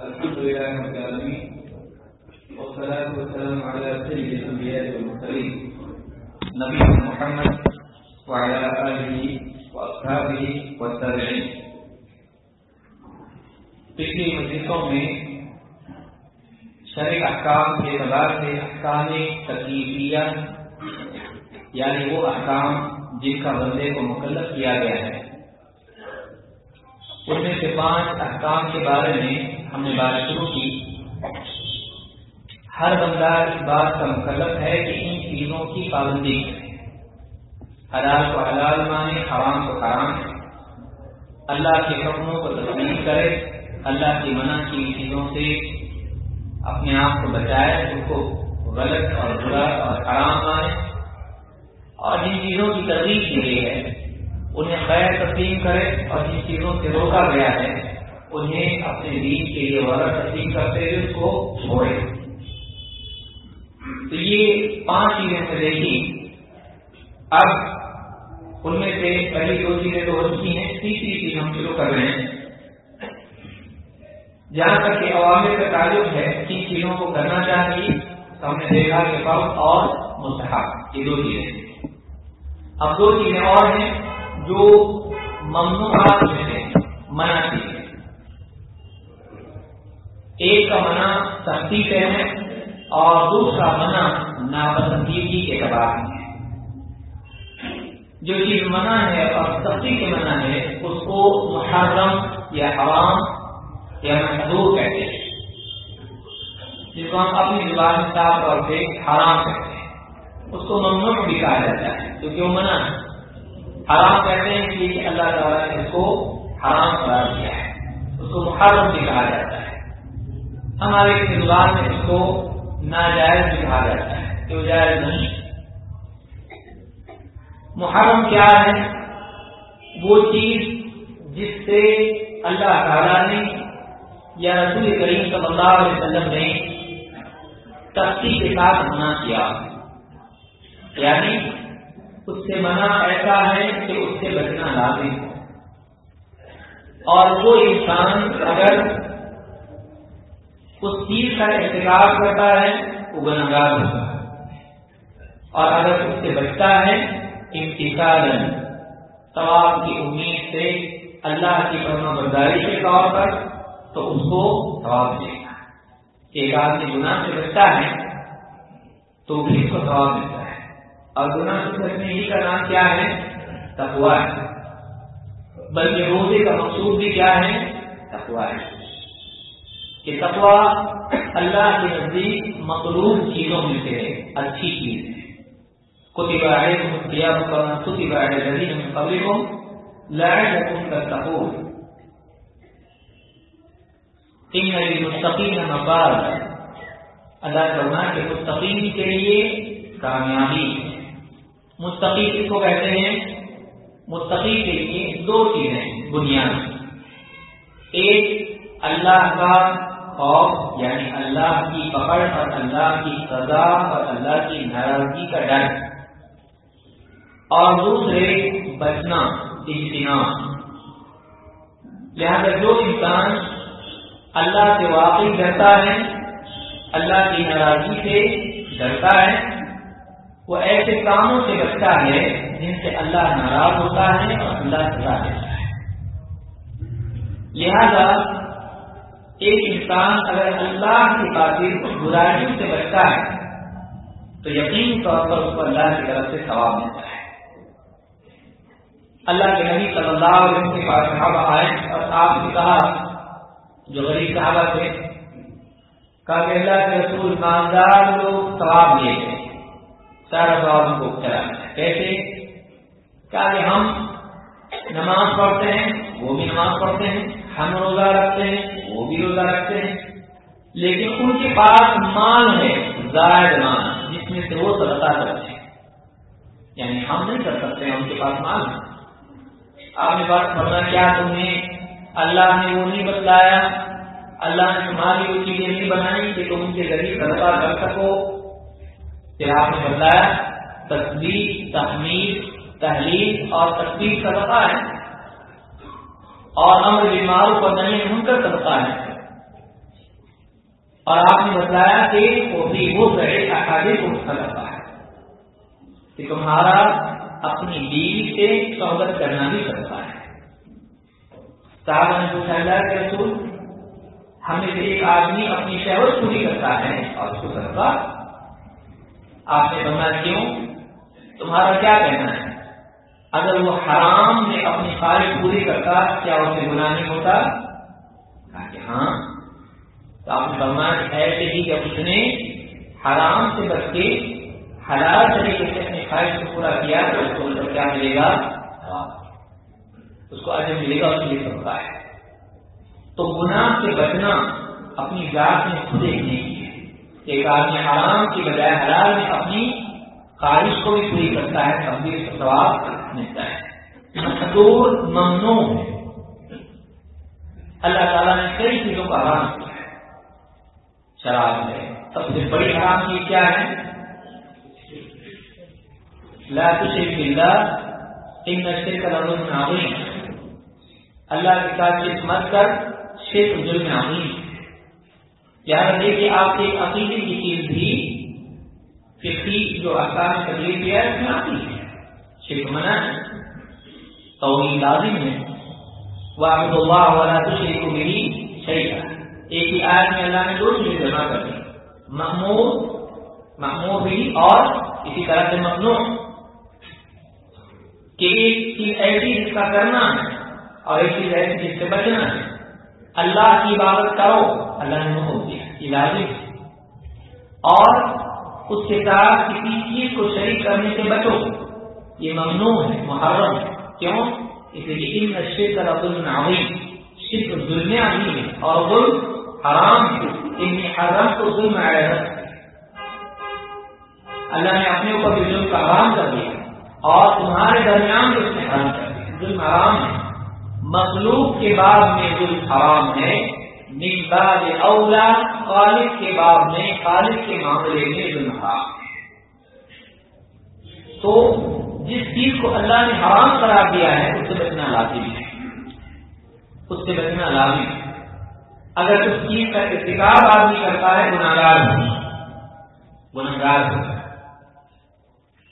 الحمد لله رب العالمين، والصلاة والسلام على سيد الأنبياء والمرسلين، نبينا محمد وعلى آله وأصحابه والتابعين. پچھلی مجلسوں میں شرع احکام کے اعتبار سے احکام تکلیفیہ یعنی وہ احکام جن کا بندے کو مکلف کیا گیا ہے۔ ان میں سے پانچ احکام کے بارے میں ہم نے بات شروع کی۔ ہر بندہ اس بات کا مکلف ہے کہ ان چیزوں کی پابندی کرے۔ حلال کو حلال مانے، حرام کو حرام۔ اللہ کے حکموں کو تسلیم کرے۔ اللہ کی منع کی چیزوں سے اپنے آپ کو بچائے، ان کو غلط اور برا اور حرام مانے۔ اور جن چیزوں کی ترغیب کی گئی ہے، انہیں خیر تسلیم کرے اور جن چیزوں سے روکا گیا ہے انہیں اپنے دین کے لیے وغیرہ تسلیم کرتے ہوئے اس کو چھوڑے۔ تو یہ پانچ چیزیں سے دیکھی اب ان میں سے پہلی دو چیزیں تو ہو چکی ہیں، تیسری چیز ہم شروع کر رہے ہیں۔ جہاں تک کہ عوامل کا تعلق ہے، کن چیزوں کو کرنا چاہیے، تو ہم نے دیکھا کہ فرق اور مستحق یہ دو چیزیں اب دو چیزیں اور ہیں جو ممنوعات میں سے منع کی ایک کا منع سختی سے ہے اور دوسرا منع ناپسندیدگی کے اعتبار میں ہے۔ جو چیز منع ہے اور سختی کے منع ہے، اس کو محرم یا حرام یا محدود کہتے ہیں۔ جس کو ہم اپنی زبان صاف طور پہ حرام کہتے ہیں۔ اس کو ممنوع بھی کہا جاتا ہے کیونکہ وہ منع ہے۔ حرام کہتے ہیں کہ اللہ تعالیٰ نے اس کو حرام قرار دیا ہے۔ اس کو محرم بھی کہا جاتا ہے۔ ہمارے زبان میں اس کو ناجائز بھی کہا جاتا ہے، کہ وہ جائز نہیں۔ محرم کیا ہے؟ وہ چیز جس سے اللہ تعالیٰ نے یا رسول کریم صلی اللہ علیہ وسلم نے تختی کے ساتھ منع کیا۔ یعنی اس سے منع ایسا ہے کہ اس سے بچنا لازم اور وہ انسان اگر اس چیز کا احتکاب کرتا ہے، وہ گناگار ہوتا ہے۔ اور اگر اس سے بچتا ہے امتحال ثواب کی امید سے، اللہ کی فرما برداری کے طور پر، تو اس کو ثواب ملے گا ایک آدمی گناہ سے بچتا ہے، تو بھی اس کو ثواب ملتا ہے اور گناہ سے بچنے ہی کا نام کیا ہے؟ تقوا ہے بلکہ روزے کا مقصود بھی کیا ہے؟ تقوا ہے کہ تقوا اللہ کے نزدیک مقروب چیزوں میں سے ہے اچھی چیز ہے۔ کتب علیکم الصيام كما كتب على الذين من قبلكم لعلكم تتقون۔ ان للمتقین اللہ فرما کہ مستقیم کے لیے کامیابی۔ مستقی کس کو کہتے ہیں؟ مستقی کے لیے دو چیزیں بنیاد۔ ایک، اللہ کا خوف یعنی اللہ کی پکڑ اور اللہ کی سزا اور اللہ کی ناراضگی کا ڈر۔ اور دوسرے، بچنا اجتناب لہذا جو انسان اللہ سے واقعی ڈرتا ہے، اللہ کی ناراضگی سے ڈرتا ہے، وہ ایسے کاموں سے بچتا ہے جن سے اللہ ناراض ہوتا ہے اور اللہ سزا دیتا ہے۔ لہذا ایک انسان اگر اللہ کی خاطر برائیوں سے بچتا ہے، تو یقین طور پر اس کو اللہ کی طرف سے ثواب ملتا ہے۔ اللہ کے نبی صلی اللہ علیہ وسلم کے پاس صحابہ آئے اور آپ نے کہا، جو غریب صحابہ تھے، کہا کہ اللہ کے رسول ماندار لوگ ثواب لیے تھے سارا ثواب ان کو چلا کیسے کہا کہ ہم نماز پڑھتے ہیں، وہ بھی نماز پڑھتے ہیں، ہم روزہ رکھتے ہیں وہ بھی روزہ رکھتے ہیں۔ لیکن ان کے پاس مال ہے، زائد مال، جس میں سے وہ صدقہ کرتے ہیں۔ یعنی ہم نہیں کر سکتے ہیں ان کے پاس مال۔ ہے آپ نے بات پڑھنا کیا تمہیں اللہ نے وہ نہیں بتلایا؟ اللہ نے تمہاری وہ چیزیں نہیں بنائی کہ تم ان کے ذریعے صدقہ کر سکو؟ پھر آپ نے بتلایا تصویر تحمیر تحلیل اور تصویر صدقہ ہے۔ اور امر بیماروں پر نہیں منکر صدقہ ہے اور آپ نے بتایا کہ وہ بھی وہ گئے اکادے کو کرتا ہے۔ کہ تمہارا اپنی بیوی سے سہولت کرنا بھی کرتا ہے۔ صاحب نے پوچھا، اللہ کے رسول ہمیں سے ایک آدمی اپنی شہرت پوری کرتا ہے اور اس کو کرتا آپ نے بنایا کیوں؟ تمہارا کیا کہنا ہے؟ اگر وہ حرام میں اپنی خواہش پوری کرتا، کیا اسے گناہ نہیں ہوتا؟ کہا کہ ہاں۔ تو آپ نے فرمایا ایسے ہی جب اس نے حرام سے بچ کے حلال طریقے سے اپنی خواہش کو پورا کیا، تو اس کو مطلب کیا ملے گا؟ اس کو آج ملے گا، اس لیے سکتا ہے۔ تو گناہ سے بچنا اپنی ذات میں خود ایک نہیں ہے۔ ایک آدمی حرام کی بجائے حلال میں اپنی خواہش کو بھی پوری کرتا ہے تب بھی سواب ملتا ہے۔ مقدور ممنوع ہے۔ اللہ تعالیٰ نے کئی چیزوں کا حرام کیا ہے۔ شراب ہے۔ سب سے بڑی حرام چیز کیا ہے؟ لا تشرک باللہ۔ ان الشرک لظلم عظیم۔ اللہ کے ساتھ شرک مت کر۔ شرک ظلم عظیم۔ یاد رکھے کہ آپ کے عقیدے کی چیز بھی فقی جو احکام تکلیف کیا ہے اس میں آتی ہے۔ شرک منع توحید لازم ہے۔ واحد اللہ ولا تشرک به شیئا ایک ہی آیت میں اللہ نے دو چیزیں جمع کر دی۔ محمود محمود بھی اور اسی طرح سے ممنوع۔ کہ ایک چیز ایسی جس کا کرنا ہے اور ایک چیز ایسی جس سے بچنا ہے۔ اللہ کی عبادت کرو، اللہ نے حکم دیا یہ لازم ہے۔ اور اس کے ساتھ کسی چیز کو شریک کرنے سے بچو۔ یہ ممنوع ہے، محرم ہے۔ کیوں؟ اس لیے ان نشے کا رب العظیم صرف ظلم عظیم ہے اور ظلم حرام ان حرام کو ظلم آیا اللہ نے اپنے اوپر بھی ظلم کا حرام کر دیا اور تمہارے درمیان بھی اس نے حرام کر دیا ظلم حرام ہے۔ مخلوق کے بعد میں ظلم حرام ہے۔ من اولا، خالق کے بعد میں خالق کے معاملے میں ظلم حرام ہے۔ تو جس چیز کو اللہ نے حرام قرار دیا ہے، اس سے بچنا لازمی ہے۔ اس سے بچنا لازمی ہے۔ اگر اس چیز کا ارتکاب آدمی کرتا ہے گناگار ہو۔ گناگار ہو۔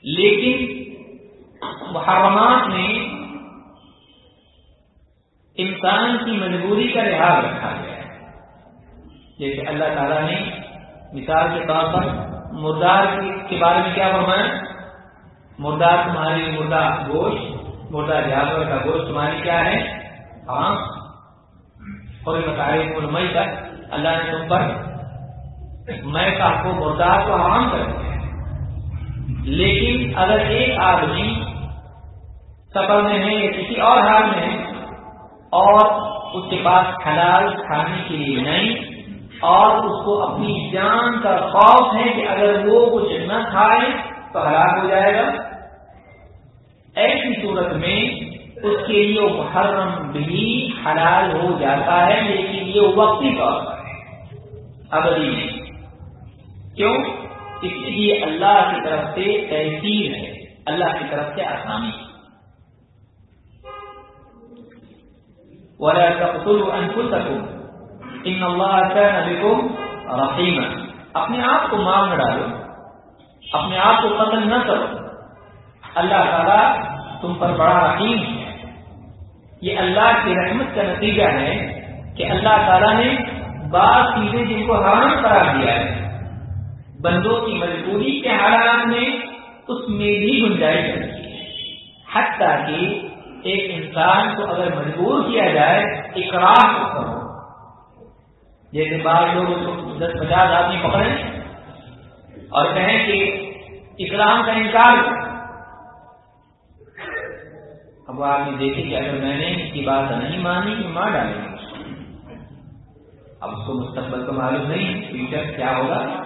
لیکن محرمات میں انسان کی مجبوری کا لحاظ رکھا گیا ہے۔ جیسے اللہ تعالیٰ نے مثال کے طور پر مردار کے بارے میں کیا فرمایا؟ مردار تمہاری مردہ گوشت، مردہ جانور کا گوشت تمہاری کیا ہے؟ ہاں؟ اور بتائے مئی کا اللہ نے تم پر میں کا کو مردار کو حرام کر دیا لیکن اگر ایک آدمی سفر میں ہے یا کسی اور حال میں ہے اور اس کے پاس حلال کھانے کے لیے نہیں اور اس کو اپنی جان کا خوف ہے کہ اگر وہ کچھ نہ کھائے تو ہلاک ہو جائے گا۔ ایسی صورت میں اس کے لیے محرم بھی حلال ہو جاتا ہے، لیکن یہ وقتی طور پر ابدی نہیں۔ کیوں؟ اس لیے اللہ کی طرف سے تحصیل ہے، اللہ کی طرف سے آسانی۔ ہے اپنے آپ کو مار نہ ڈالو۔ اپنے آپ کو قتل نہ کرو۔ اللہ تعالیٰ تم پر بڑا رحیم ہے۔ یہ اللہ کی رحمت کا نتیجہ ہے کہ اللہ تعالیٰ نے بعض چیزیں جن کو حرام قرار دیا ہے، بندوں کی مجبوری کے حالات میں اس میں بھی گنجائش رکھی ہے۔ حتیٰ کہ ایک انسان کو اگر مجبور کیا جائے، اقرار کو کرو۔ جیسے بعض لوگ اس کو دس پچاس آدمی پکڑیں۔ اور کہیں کہ اکرام کا انکار اب وہ آدمی دیکھیں کہ اگر میں نے اس کی بات نہیں مانی تو مار ڈالیں اب اس کو مستقبل تو معلوم نہیں فیوچر کیا ہوگا۔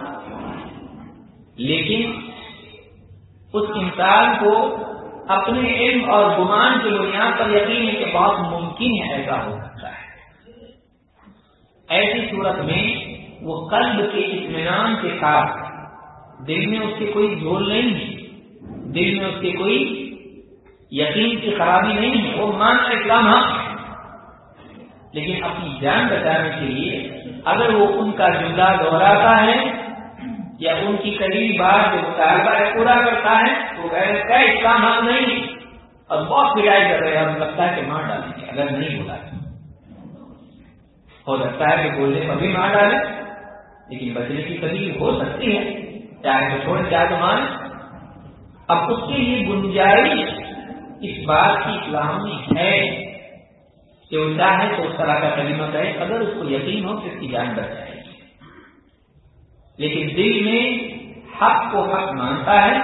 لیکن اس انسان کو اپنے علم اور گمان کی بنیاد پر یقین ہے کہ بہت ممکن ہے ایسا ہو سکتا ہے۔ ایسی صورت میں وہ قلب کے اطمینان کے ساتھ دل میں اس کے کوئی جھول نہیں ہے۔ دل میں اس کے کوئی یقین کی خرابی نہیں ہے۔ وہ مان اسلام ہاں۔ حق لیکن اپنی جان بچانے کے لیے اگر وہ ان کا جملہ دوہراتا ہے یا ان کی قریبی بات جو مطالبہ ہے پورا کرتا ہے، تو کا اسلام حق نہیں اور بہت پڑائی کر رہے ہیں۔ لگتا ہے کہ مار ڈالیں گے۔ اگر نہیں بولا ہو سکتا ہے کہ بولنے پر بھی مار ڈالے لیکن بچنے کی کبھی ہو سکتی ہے۔ چاہے تو چھوڑ چاہے تو مان اب اس کے لیے گنجائش اس بات کی اسلام میں ہے کہ وہ چاہے تو اس طرح کا کلمہ کرے اگر اس کو یقین ہو کہ اس کی جان بچ جائے گی۔ لیکن دل میں حق کو حق مانتا ہے،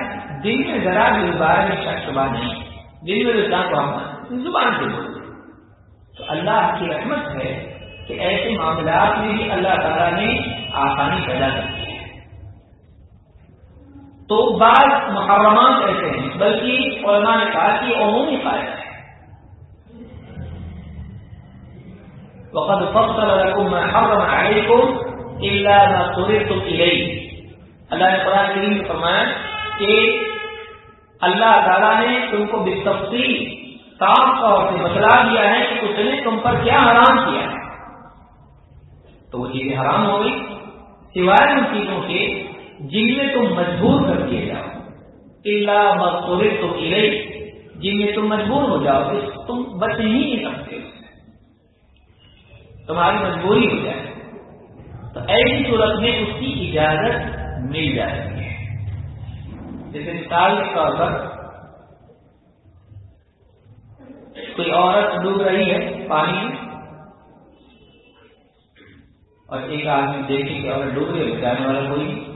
دل میں ذرا بھی بارے میں شک شبہ نہیں۔ دل میں رجحان کو ہم زبان سے بولتے تو اللہ کی رحمت ہے کہ ایسے معاملات میں بھی اللہ تعالیٰ نے آسانی پیدا کر تو بعض محرمات ایسے ہیں، بلکہ علماء نے کہا کہ عمومی فائدہ ہے۔ وقد فصل لكم ما حرم عليكم الا ما اضطررتم اليه اللہ نے قرآن کریم میں فرمایا کہ اللہ تعالیٰ نے تم کو بالتفصیل صاف طور سے بتلا دیا ہے کہ اس نے تم پر کیا حرام کیا۔ ہے تو وہ چیزیں حرام ہو گئی سوائے ان چیزوں کے جن میں تم مجبور کر دیے جاؤ۔ اللہ مقصورت تو جن میں تم مجبور ہو جاؤ تم بچ ہی نہیں سکتے۔ تمہاری مجبوری ہو جائے۔ تو ایسی صورت میں اس کی اجازت مل جائے گی جیسے مثال کے طور پر کوئی عورت ڈوب رہی ہے پانی میں، اور ایک آدمی دیکھے کہ عورت ڈوب رہی بچانے والا کوئی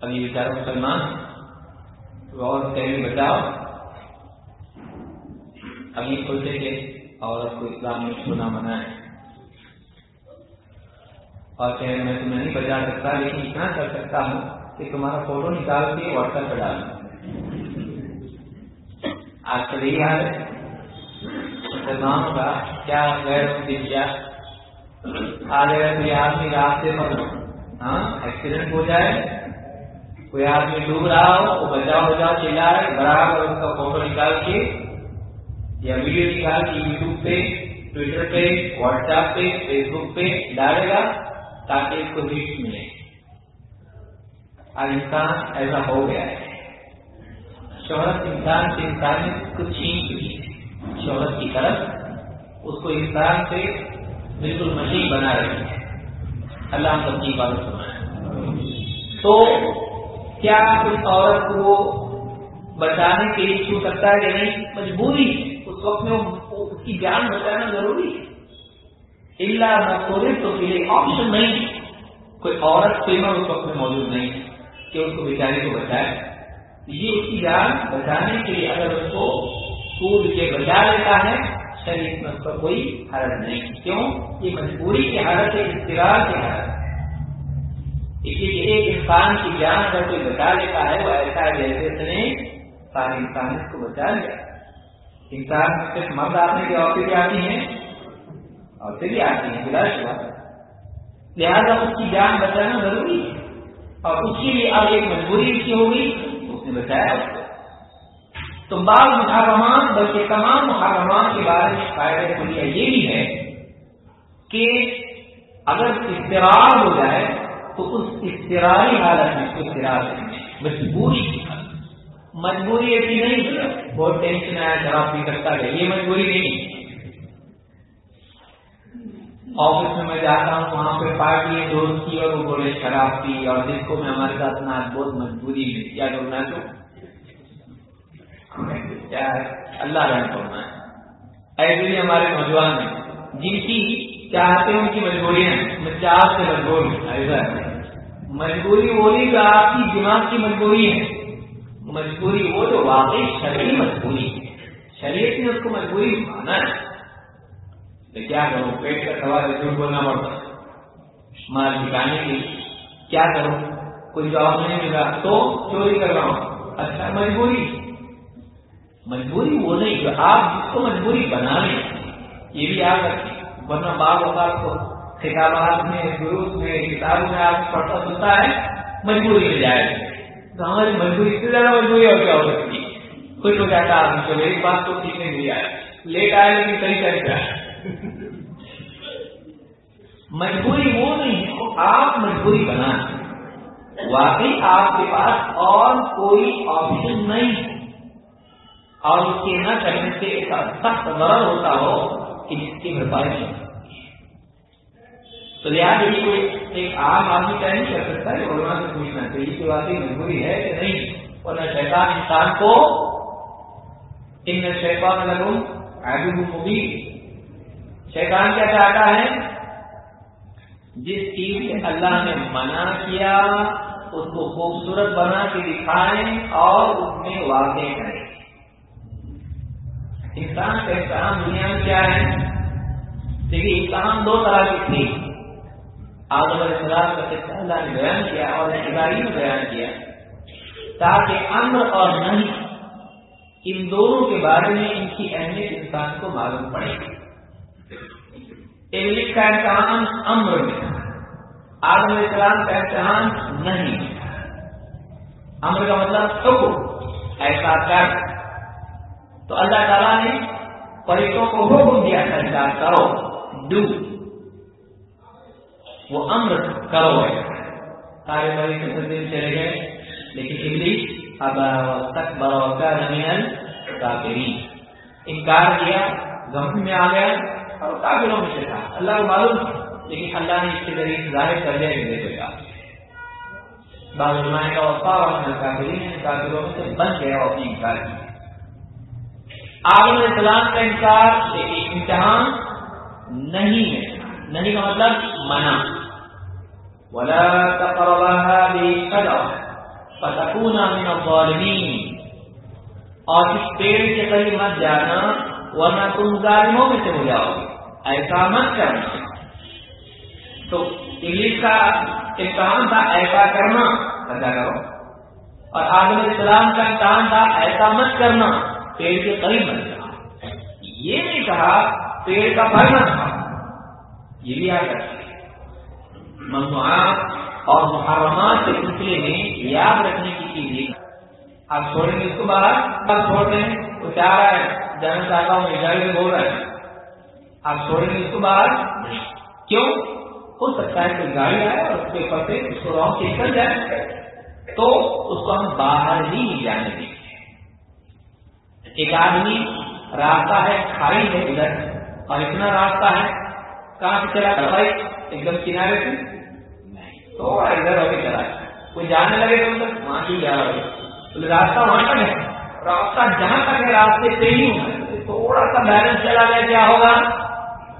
اب یہ بیچارا مسلمان، تو عورت کہیں بچاؤ اب یہ سوچے کہ عورت کو اسلام میں چھونا منع ہے اور کہ میں تمہیں نہیں بچا سکتا، لیکن اتنا کر سکتا ہوں کہ تمہارا فوٹو نکال کے واٹس ایپ پہ ڈال آج کل یہی حال ہے۔ مسلمانوں کا کیا غیر کیا؟ آج اگر کوئی آدمی راستے پر ہاں ایکسیڈنٹ ہو جائے کوئی آدمی ڈوب رہا ہو، وہ بچاؤ بچاؤ چلا ہے، برابر اس کا فوٹو نکال کے یا ویڈیو نکال کے یوٹیوب پہ ٹویٹر پہ واٹس ایپ پہ فیس بک پہ ڈالے گا تاکہ اس کو ریٹ ملے۔ آج انسان ایسا ہو گیا ہے۔ شہرت انسان سے انسان نے کچھ چھین چکی ہے۔ شہرت کی طرف اس کو انسان سے بالکل مشین بنا رہی ہے۔ اللہ ہم سب کی بات تو کیا اس عورت کو بچانے کے لیے چھو سکتا ہے کہ نہیں؟ مجبوری. اس وقت میں اس کی جان بچانا ضروری ہے. اللہ نہ تو لیے آپشن نہیں. کوئی عورت فیمر اس وقت میں موجود نہیں کہ اس کو بیچارے کو بچائے. یہ اس کی جان بچانے کے لیے اگر اس کو سود کے بچا لیتا ہے شریر میں اس پر کوئی حرض نہیں. کیوں؟ یہ مجبوری کی حالت ہے اختراع کی حالت ہے اس لیے ایک انسان کی جان اگر کوئی بچا لیتا ہے، وہ ایسا ہے جیسے اس نے سارے انسان اس کو بچا لیا۔ انسان صرف مرد آنے کی عورتیں آتی ہیں؟ اور پھر آتی ہیں، بلا شبہ۔ لہٰذا اس کی جان بچانا ضروری ہے۔ اور اس کے لیے اب ایک مجبوری اس کی ہوگی، اس نے بچایا اس کو۔ تو بعض محرمان بلکہ تمام محرمان کے بارے میں فائدہ خلیہ یہ بھی ہے کہ اگر استرار ہو جائے تو اس استراری حالت میں اس مجبوری کی حالت۔ مجبوری ایسی نہیں بہت ٹینشن آیا، شراب پی سکتا ہے یہ مجبوری نہیں آفس میں میں جاتا ہوں، وہاں پہ پارٹی ہے، دوست کی، اور وہ بولے شراب پی، اور جس کو میں ہمارے ساتھ نہ، بہت مجبوری ہے۔ کیا کرنا تو؟ اللہ رحم کرنا ہے ایسے بھی ہمارے نوجوان ہیں۔ جن کی چاہتے ہیں ان کی مجبوریاں میں چاہ سے مجبور ہوں ایسا ہے۔ مجبوری وہی جو آپ کی دماغ کی مجبوری ہے۔ مجبوری وہ جو واقعی شرعی مجبوری ہے۔ شریعت نے اس کو مجبوری مانا ہے۔ کیا کروں؟ پیٹ کا سوال جھوٹ بولنا پڑتا مال نکالنے کے لیے کیا کروں؟ کوئی جواب نہیں ملا تو چوری کر رہا ہوں۔ اچھا مجبوری۔ مجبوری وہ نہیں جو آپ جس کو مجبوری بنا لیں یہ بھی آپ رکھیں۔ ورنہ بعض اوقات کو خطابات میں، گروپ میں کتابوں میں آپ پڑھتا سنتا ہے، مجبوری میں جائے تو ہماری مجبوری سے زیادہ مجبوری اور کیا ہو سکتی ہے؟ خوش ہو جاتا آدمی چلو ایک بات تو ٹھیک نہیں آئے لیٹ آئے لیکن صحیح طریقہ مجبوری وہ نہیں ہے آپ مجبوری بنا۔ واقعی آپ کے پاس اور کوئی آپشن نہیں۔ ہے اور اس کے نہ کرنے سے ایک سخت ضرر ہوتا ہو کہ جس کی بھرپائی نہیں۔ تو لہٰذا یہ کوئی ایک عام آدمی طے نہیں کر سکتا ہے علماء سے پوچھنا چاہیے کہ واقعی مجبوری ہے کہ نہیں؟ اور نہ شیطان انسان کو ان شیطان لگوں آگے مبین۔ شیطان کیا چاہتا ہے؟ جس چیز سے اللہ نے منع کیا، اس کو خوبصورت بنا کے دکھائیں اور اس میں واقع کریں۔ انسان کا امتحان دنیا میں کیا ہے؟ دیکھیے امتحان دو طرح کی تھی آدم علیہ السلام کا قصہ اللہ نے بیان کیا اور اداری میں بیان کیا تاکہ امر اور نہیں ان دونوں کے بارے میں ان کی اہمیت انسان کو معلوم پڑے۔ انگلش کا امتحان امر میں آدم علیہ السلام کا امتحان نہیں امر کا مطلب حکم، ایسا کر۔ تو اللہ تعالیٰ نے فرشتوں کو حکم دیا تھا کرو ڈو وہ امر کرو۔ گئے سارے بڑے دن چلے گئے، لیکن انگلش اب تک بڑا نمین کافری انکار کیا گم میں آ گیا اور کافروں میں سے تھا۔ اللہ کو معلوم لیکن اللہ نے اس کے ذریعے ظاہر کر دیا کہ دیکھو گا بعض علماء کا وفا اور کافری کافروں میں سے بن گیا اور اپنی انکار کی۔ آدم علیہ السلام کا انکار ایک امتحان نہیں ہے۔ نہیں کا مطلب منع۔ ولا تقربا هذه الشجرة فتكون من الظالمين۔ اور اس پیڑ کے قریب مت جانا، ورنہ تم ظالموں میں سے ہو جاؤ گے۔ ایسا مت کرنا۔ تو انگلش کا امتحان تھا، ایسا کرنا۔ ایسا کرو۔ اور آدم علیہ السلام کا امتحان تھا، ایسا مت کرنا۔ پیڑ کے قریب مت جانا یہ نہیں کہا پیڑ کا پھل مت کھاؤ۔ یہ بھی آ سکتے ممنوعات اور محرمات کے سلسلے میں یاد رکھنے کی چیز آپ چھوڑیں گے اس کو باہر آپ چھوڑ دیں۔ وہ چاہ رہا ہے۔ جانا چاہتا ہوں اجازت میں بول رہا ہے۔ آپ چھوڑیں گے اس کو باہر کیوں؟ ہو سکتا ہے کوئی گاڑی آئے اور اس کے اوپر سے اس کو رونگ چیک کر جائے۔ تو اس کو ہم باہر ہی جانے دیں۔ ایک آدمی راستہ ہے، کھائی ہے ادھر، اور اتنا راستہ ہے، کہاں سے چلا؟ کر بھائی، ایک دم کنارے سے۔ تو ادھر ہو کے چلا کوئی جانے لگے تو مطلب وہاں کی جا رہا راستہ وہاں تک ہے۔ راستہ جہاں تک ہے، راستے پہ ہی تھوڑا سا بیلنس چلا گیا، کیا ہوگا؟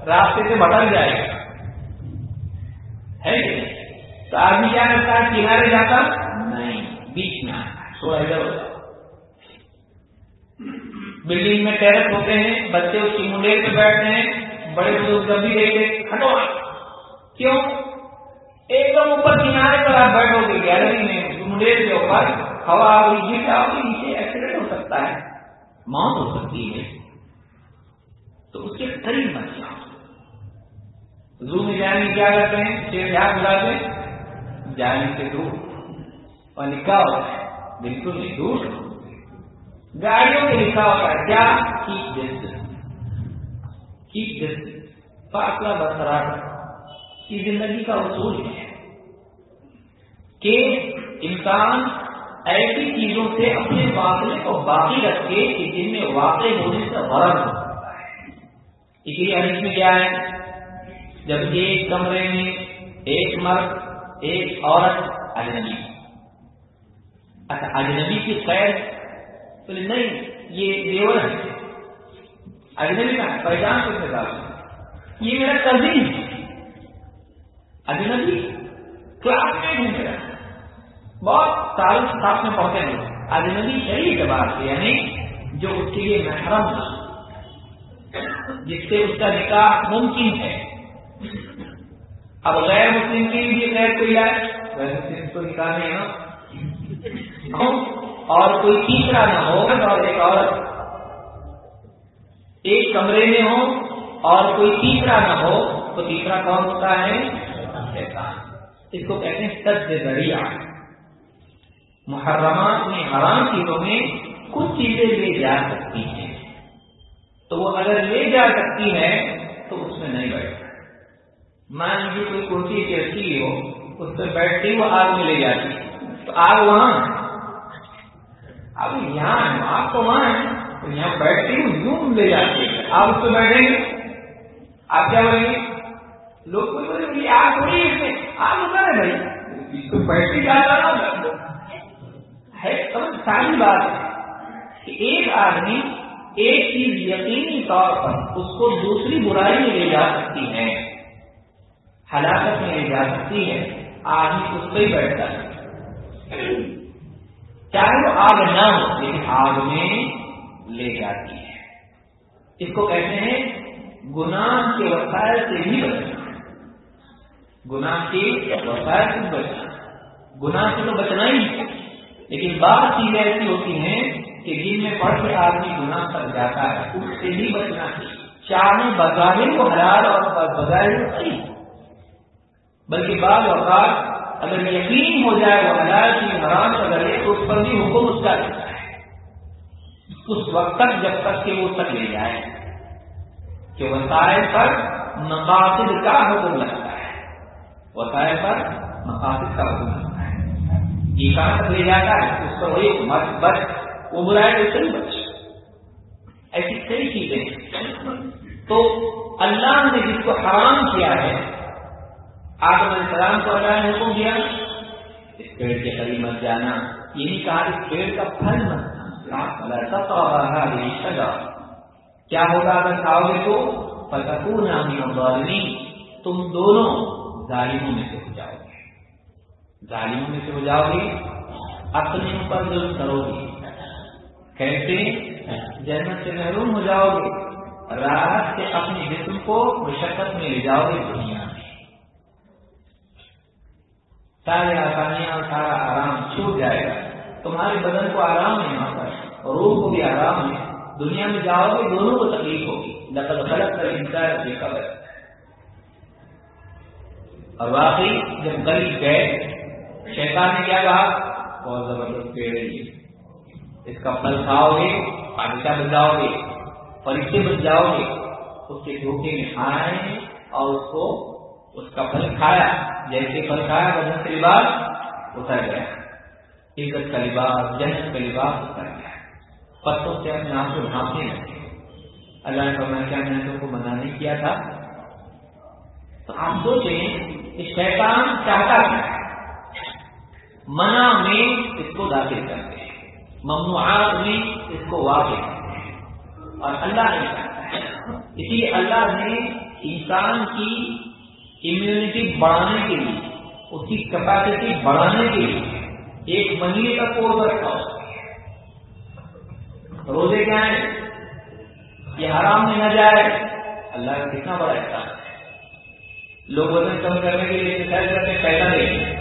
راستے سے بٹل جائے گا۔ ہے تو آدمی کیا کرتا ہے؟ کنارے جاتا نہیں، بیچ میں تھوڑا ادھر ہوتا بلڈنگ میں ٹیرس ہوتے ہیں، بچے اس کی منڈیر پہ بیٹھتے ہیں، بڑے بزرگ کبھی دیکھتے ہٹو کیوں؟ ایک دم اوپر کنارے پر آپ بیٹھو گے، گیلری میں منڈیر کے اوپر ہوا ہوگی گر جاؤ گی نیچے ایکسیڈنٹ ہو سکتا ہے۔ موت ہو سکتی ہے۔ تو اس کے قریب مت جاؤ۔ زو میں جانے کیا کرتے ہیں؟ شیر جہاں بلاتے جانے سے دور۔ اور لکھا ہوتا ہے۔ بالکل نہیں، دور۔ گاڑیوں میں لکھا ہوتا ہے، کیا؟ کیپ ڈسٹینس کیپ ڈسٹینس فاصلہ برقرار کی زندگی کا اصول ہے کہ انسان ایسی چیزوں سے اپنے فاصلے کو باقی رکھے کہ جن میں واقع ہونے سے غرض ہو سکتا ہے۔ اس لیے حدیث میں کیا ہے؟ جب ایک کمرے میں ایک مرد، ایک عورت اجنبی اچھا اجنبی کی خیر تو نہیں، یہ دیور ہے۔ اجنبی کا پہچان کس سے یہ میرا کزن ہے۔ اجنبی کلاس میٹ ہے میرا بہت سال ساتھ میں پہنچے نہیں اجنبی شہری کے بعد سے یعنی جو اس کے لیے محرم تھا، جس سے اس کا نکاح ممکن ہے۔ اب غیر مسلم کے لیے غیر کوئی آئے؟ غیر مسلم کو نکاح نہیں نا اور کوئی تیسرا نہ ہو اور ایک عورت۔ ایک کمرے میں ہو اور کوئی تیسرا نہ ہو، تو تیسرا کون ہوتا ہے؟ اس کو کہتے ہیں سد ذریعہ۔ محرمات میں حرام چیزوں میں کچھ چیزیں لے جا سکتی ہیں۔ تو وہ اگر لے جا سکتی ہے، تو اس میں نہیں بیٹھتا۔ مان لیجیے کوئی کرسی کی رکھی ہو، اس پہ بیٹھتی وہ آگ میں لے جاتی تو آگ وہاں اب یہاں آپ تو وہاں ہے تو یہاں بیٹھتی ہوں یوں لے جاتی ہے۔ آپ اس پہ بیٹھیں گے۔ آپ کیا بولیں گے؟ لوگ کو آگ تھوڑی آگ ہوتا ہے بھائی۔ اس کو جا رہا ہے سمجھ ساری بات ہے کہ ایک آدمی ایک چیز یقینی طور پر اس کو دوسری برائی میں لے جا سکتی ہے، ہلاکت میں لے جا سکتی ہے، آدمی اس پہ ہی بیٹھتا ہے۔ چاہے وہ آگ نہ ہو، لیکن آگ میں لے جاتی ہے۔ اس کو کہتے ہیں گناہ کے وسائل سے بھی بچنا۔ گناہ کے وسائل سے بچنا۔ گناہ سے تو بچنا ہی۔ لیکن بعض چیزیں ایسی ہوتی ہیں کہ جن میں پڑھ کے آدمی گناہ تک جاتا ہے، اس سے بھی بچنا چاہیے چاہے بظاہر کو حلال اور بظاہر صحیح۔ بلکہ بعض اوقات اگر یقین ہو جائے وہ حلال کی حرام اگر ہے تو اس پر بھی حکم اس کا رہتا ہے۔ اس وقت تک جب تک کہ وہ تک لے جائے۔ کہ وسائل پر مقاصد کا حکم لگتا ہے وسائل پر مقاصد کا حکم لگتا ہے۔ یہ تک لے جاتا ہے، اس پر وہی مت بچ وہ برائے تو صحیح بچ ایسی کئی چیزیں تو اللہ نے جس کو حرام کیا ہے، آدم علیہ السلام کو اللہ نے حکم دیا۔ اس پیڑ کے قریب مت جانا۔ یہ نہیں کہا، اس پیڑ کا پھل مت کیا ہوگا اگر کھاؤ گے تو؟ پتکو نامی اور تم دونوں ظالموں میں سے ہو جاؤ گے۔ ظالموں میں سے ہو جاؤ گے، اپنے اوپر ظلم کرو گے۔ کیسے جنت سے محروم ہو جاؤ گے راحت سے اپنے جسم کو مشقت میں لے جاؤ گے دنیا میں۔ سارے آسانیاں اور سارا آرام چھوٹ جائے گا۔ تمہارے بدن کو آرام نہیں آتا اور روح کو بھی آرام ہے۔ دنیا میں جاؤ گے، دونوں کو تکلیف ہوگی۔ نقل غلط کر انتظار بے خبر اور واقعی جب غریب گئے، شیطان نے کیا کہا؟ بہت زبردست پیڑ ہے اس کا پھل کھاؤ گے بادشاہ بن جاؤ گے فرشتے بن جاؤ گے اس کے دھوکے میں آئے اور اس کو اس کا پھل کھایا۔ جیسے پھل کھایا بدن سے لباس اتر گیا۔ عزت کا لباس جنت کا لباس اتر گیا۔ پتوں سے اپنے آپ کو ڈھانپنے لگے۔ اللہ نے فرمایا، کیا میں نے تم کو منع نہیں کیا تھا؟ تو آپ سوچیں کہ شیطان چاہتا کیا منع میں اس کو داخل کرتے ہیں ممنوعات میں اس کو واقع کرتے ہیں اور اللہ نہیں چاہتا ہے۔ اسی لیے اللہ نے انسان کی امیونٹی بڑھانے کے لیے، اس کی کیپیسٹی بڑھانے کے لیے ایک مہینے کا کورس رکھا روزے کیا ہیں؟ یہ حرام میں نہ جائے۔ اللہ کا کتنا بڑا احساس ہے۔ لوگ وزن کم کرنے کے لیے ایکسرسائز کرتے پیدا نہیں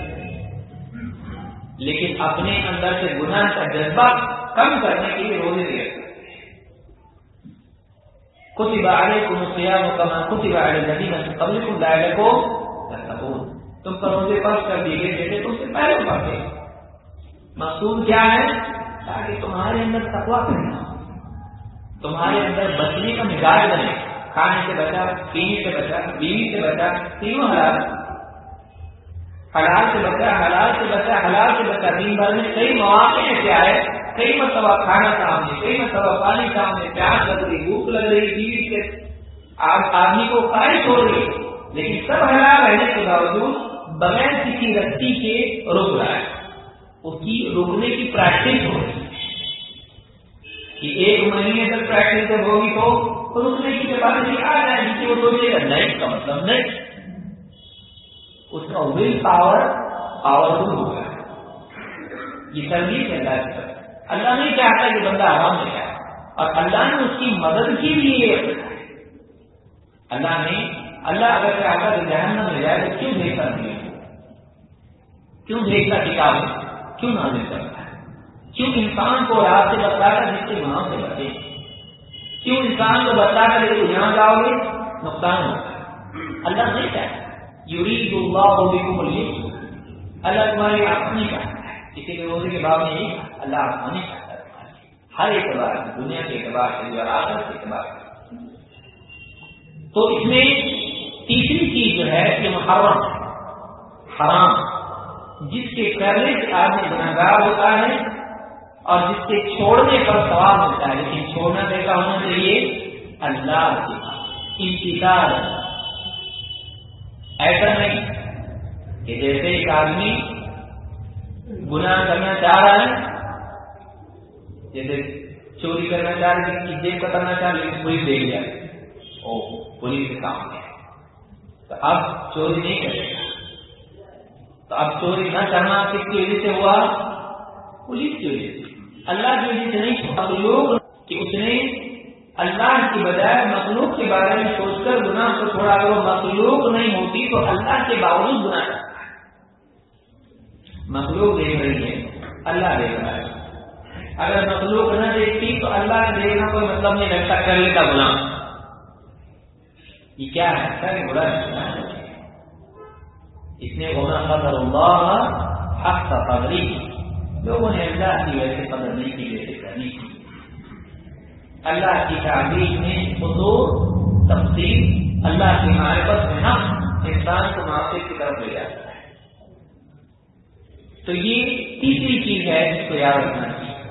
لیکن اپنے اندر سے گناہ کا جذبہ کم کرنے کے لیے روزے دے کچھ بارے کو مسیح مکمل کچھ بارے ندی میں قبل کو دائرے کو تم پر روزے پس کر دیے گئے، جیسے تم سے پہلے پڑھتے مقصود کیا ہے؟ تاکہ تمہارے اندر تقوا کرنا تمہارے اندر بچنے کا مزاج بنے۔ کھانے سے بچا، پینے سے بچا، بیوی سے بچا، تینوں حلال حلال سے بچا، حلال سے بچا، حلال سے بچا۔ دن بھر میں کئی مواقع ایسے آئے، کئی مرتبہ کھانا سامنے، کئی مرتبہ پانی سامنے، پیاس لگ رہی، بھوک لگ رہی، بیوی سے آدمی کو خواہش ہو رہی۔ لیکن سب حلال رہنے کے باوجود بغیر کسی رسی کے رک رہا ہے۔ اس کی روکنے کی پریکٹس ہو رہی کہ ایک مہینے تک پریکٹس جب ہوگی تو اور روکنے کی کیپیسٹی آ جائے گی کہ وہ سوچے گا نہیں کا مطلب نہیں۔ اس کا ول پاور پاورفل ہوگا یہ تربیت ہے اللہ اللہ نہیں چاہتا کہ بندہ آرام میں جائے۔ اور اللہ نے اس کی مدد کے لیے اللہ نے اللہ اگر چاہتا کہ جہنم میں جائے تو کیوں بھیجتا نہیں؟ کیوں بھیجتا کتاب کیوں نہ کرتا ہے؟ کیوں انسان کو راہ سے بتا کر جس کے گناہ سے بچے؟ کیوں انسان کو بتا کر کہ یہاں جاؤ گے، نقصان ہوتا ہے۔ اللہ نہیں چاہتا۔ یورید اللہ کو اللہ تمہاری آسانی چاہتا۔ ہے کسی کے روزے کے بعد نہیں۔ اللہ آسانی چاہتا۔ ہے ہر اعتبار دنیا کے اعتبار سے، اور آخر کے اعتبار سے۔ تو اس میں تیسری چیز جو ہے یہ محرم حرام۔ جس کے کرنے سے آدمی گناگار ہوتا ہے اور جس کے چھوڑنے پر سوال ہوتا ہے، لیکن چھوڑنا دیکھا ہونا چاہیے؟ اللہ کے انتظار ایسا نہیں کہ جیسے ایک آدمی گناہ کرنا چاہ رہا ہے، جیسے چوری کرنا چاہ رہے ہیں جیب کرنا چاہ رہے لیکن پولیس دے گیا او، پولیس کے کام ہے۔ تو اب چوری نہیں کرے گا۔ تو اب چوری نہ کرنا کس کی وجہ سے ہوا؟ پولیس کی وجہ سے۔ اللہ کی وجہ مخلوق کہ اس نے اللہ کی بجائے مخلوق کے بارے میں سوچ کر گناہ کو چھوڑا۔ اگر وہ مخلوق نہیں ہوتی تو اللہ کے باوجود گناہ کرتا ہے۔ مخلوق دیکھ رہی ہے۔ اللہ دیکھ رہا ہے۔ اگر مخلوق نہ دیکھتی تو اللہ نے دیکھنا کوئی مطلب نہیں لگتا کر لیتا گنا یہ کیا ہے؟ اچھا بڑا اس نے ہونا قدر اللہ حق قدری لوگوں نے اللہ کی ویسے قدر نہیں کی ویسے کرنی کی۔ اللہ کی تعبیر میں حضور تفصیل اللہ کی معرفت میں حق انسان کو معافی کی طرف لے جاتا ہے۔ تو یہ تیسری چیز ہے جس کو یاد رکھنا چاہیے۔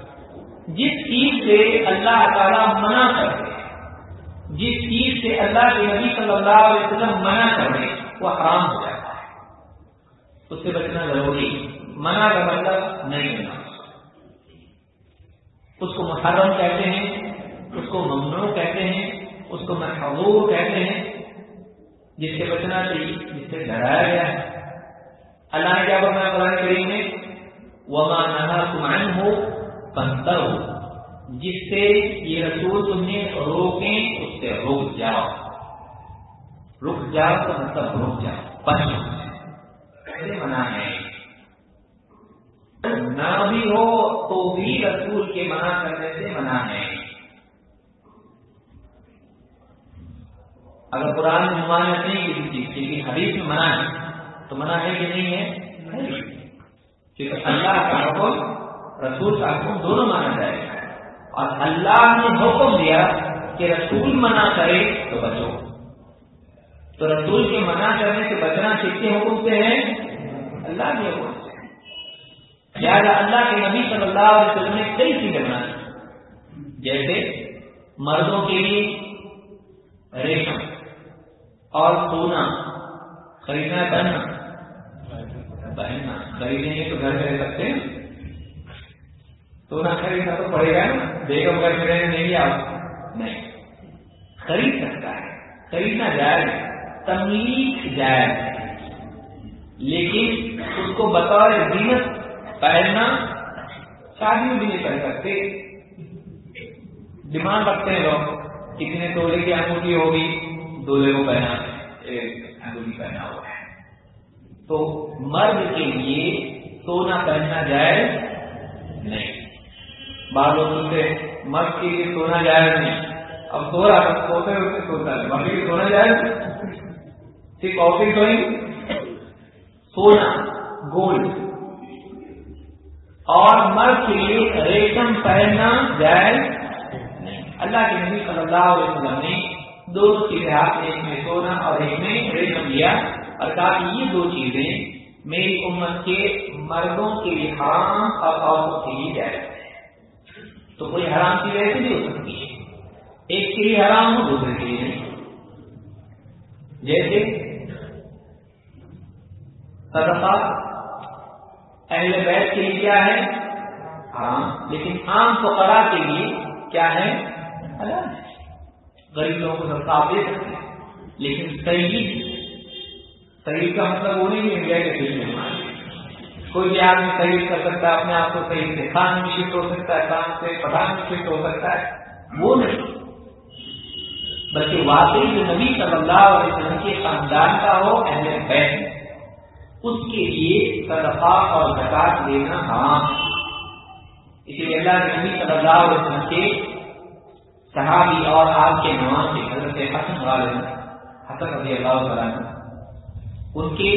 جس چیز سے اللہ تعالیٰ منع کرے جس چیز سے اللہ کے نبی صلی اللہ علیہ وسلم منع کرے وہ حرام ہو جاتا ہے۔ اس سے بچنا ضروری منع کا مطلب نہیں ہونا۔ اس کو محرم کہتے ہیں، اس کو ممنوع کہتے ہیں، اس کو محبوب کہتے ہیں۔ جس سے بچنا چاہیے، جس سے ڈرایا گیا ہے۔ اللہ نے کیا بتایا قرآن کریم میں؟ وما نہا تمہن ہو بنتر ہو جس سے یہ رسول تمہیں روکیں، اس سے رک جاؤ۔ رک جاؤ تو مطلب رک جاؤ۔ بچ منع ہے۔ نہ بھی ہو تو بھی رسول کے منع کرنے سے منع ہے۔ اگر قرآن میں ممانعت نہیں کسی چیز کی حدیث میں منع ہے، تو منع ہے کہ نہیں ہے؟ کیونکہ اللہ کا حکم، رسول کا حکم دونوں مانا جائے گا۔ اور اللہ نے حکم دیا کہ رسول منع کرے تو بچو۔ تو رسول کے منع کرنے سے بچنا کس کے حکم سے ہے؟ اللہ کے حکم سے۔ لہٰذا اللہ کے نبی صلی اللہ علیہ وسلم نے کئی چیزیں بنائی جیسے مردوں کے لیے ریشم اور سونا خریدنا بننا بہننا خریدیں گے تو گھر میں رہ سکتے ہیں۔ سونا خریدنا تو پڑے گا نا۔ بیگم گھر میں رہنے نہیں آپ۔ نہیں، خرید سکتا ہے۔ خریدنا جائز تملیغ جائز لیکن اس کو بطور زینت پہننا شادی بھی نہیں کر سکتے۔ ڈیمانڈ رکھتے ہیں لوگ، کتنے تولے کی انگوٹھی ہوگی دولے کو پہنا، ایک انگوٹھی پہنا ہوا ہے۔ تو مرد کے لیے سونا پہننا جائے نہیں۔ بعض لوگ سنتے مرد کے لیے سونا جائز نہیں۔ اب سو رہا سوتے ہوتے سوتا ہے۔ مرد کے سونا جائز؟ صرف آفس سوئی سونا گولڈ اور مرد کے لیے ریشم پہننا جائز نہیں۔ اللہ کے نبی صلی اللہ علیہ وسلم نے دو چیزیں ہاتھ ایک میں سونا اور ایک میں ریشم لیا۔ اور کہا یہ دو چیزیں میری امت کے مردوں کے لیے حرام اور عورتوں کے لیے جائز تو کوئی حرام چیز ایسی نہیں ہو سکتی ہے۔ ایک کے لیے حرام ہو دوسرے کے لیے نہیں۔ جیسے صدقہ۔ اہل بیت کے لیے کیا ہے؟ حرام۔ لیکن عام فقراء کے لیے کیا ہے؟ حلال غریب لوگوں کو صدقہ دے سکتے ہیں، لیکن صحیح صحیح کا مطلب وہ نہیں انڈیا کے دل میں ہمارے کوئی بھی آدمی خرید کر سکتا ہے، اپنے آپ کو صحیح سے خان میں شفٹ ہو سکتا ہے خان سے پٹھان میں شفٹ ہو سکتا ہے، وہ نہیں۔ بلکہ واقعی جو نبی صلی اللہ علیہ وسلم کے خاندان کا ہو، اہل بیت اس کے لیے صدقہ اور زکات لینا حرام اسی لیے اللہ کے نبی صلی اللہ علیہ وسلم کے صحابی اور آپ کے نواز کے حضرت حسن والے حسن رضی اللہ تعالیٰ ان کے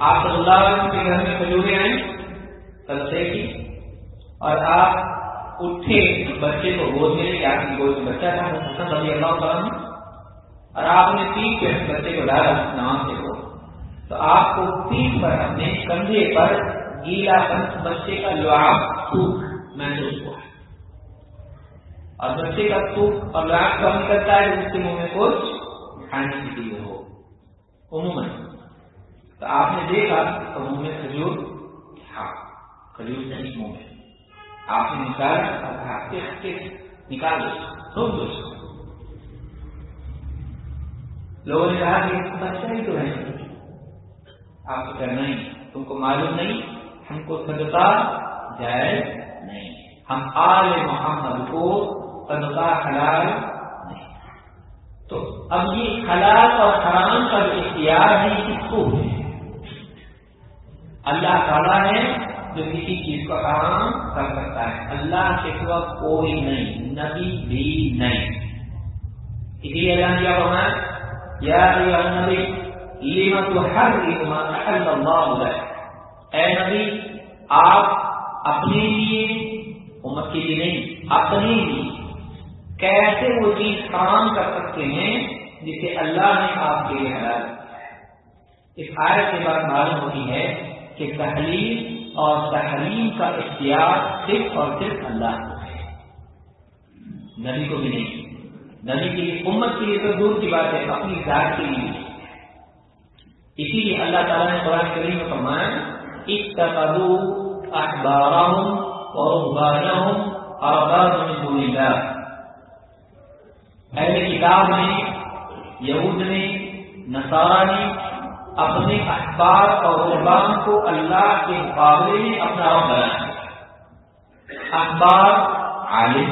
آپ صلی اللہ علیہ وسلم کے گھر میں کھجورے آئے سلسے کی، اور آپ اٹھے، بچے کو گود میں لے آپ کی گود میں بچہ تھا، حسن رضی اللہ تعالیٰ اور آپ نے پیٹ پہ بچے کو ڈالا نام سے کو تو آپ کو پیٹ پر اپنے کندھے پر گیلا بچے کا لواب سوکھ محسوس ہوا اور بچے کا سوکھ اور لواب کم کرتا ہے، اس کے منہ میں کچھ کھانے کی چیز ہو عموماً، تو آپ نے دیکھا تو منہ میں کھجور ہاں کھجور نہیں، منہ میں۔ آپ نے نکالا نکال دو دو لوگوں نے کہا کہ بچہ ہی تو ہے۔ آپ کو کرنا ہی تم کو معلوم نہیں، ہم کو صدقہ جائز نہیں۔ ہم آل محمد کو صدقہ حلال نہیں۔ تو اب یہ حلال اور حرام کا اختیار ہے کس کو اللہ تعالیٰ ہے جو کسی چیز کو حرام کر سکتا ہے۔ اللہ کے سوا کوئی نہیں، نبی بھی نہیں۔ اسی لیے اللہ کیا ہونا یا نبی لیما تو ہر اللہ اے نبی، آپ اپنے لیے امت کے لیے نہیں، اپنے لیے کیسے وہ چیز حرام کر سکتے ہیں جسے اللہ نے آپ کے لیے حلال اس آیت کے بعد معلوم ہوتی ہے کہ تحلیل اور تحریم کا اختیار صرف اور صرف اللہ کو ہے۔ نبی کو بھی نہیں۔ نبی کے لیے امت کے لیے تو دور کی بات ہے، اپنی ذات کے لیے۔ اسی لیے اللہ تعالیٰ نے قرآن کریم میں فرمایا اخبار اور اہل کتاب نے، یہود نے، نصارہ نے اپنے اخبار اور قربان کو اللہ کے مقابلے میں اپنا رب بنایا۔ اخبار عالم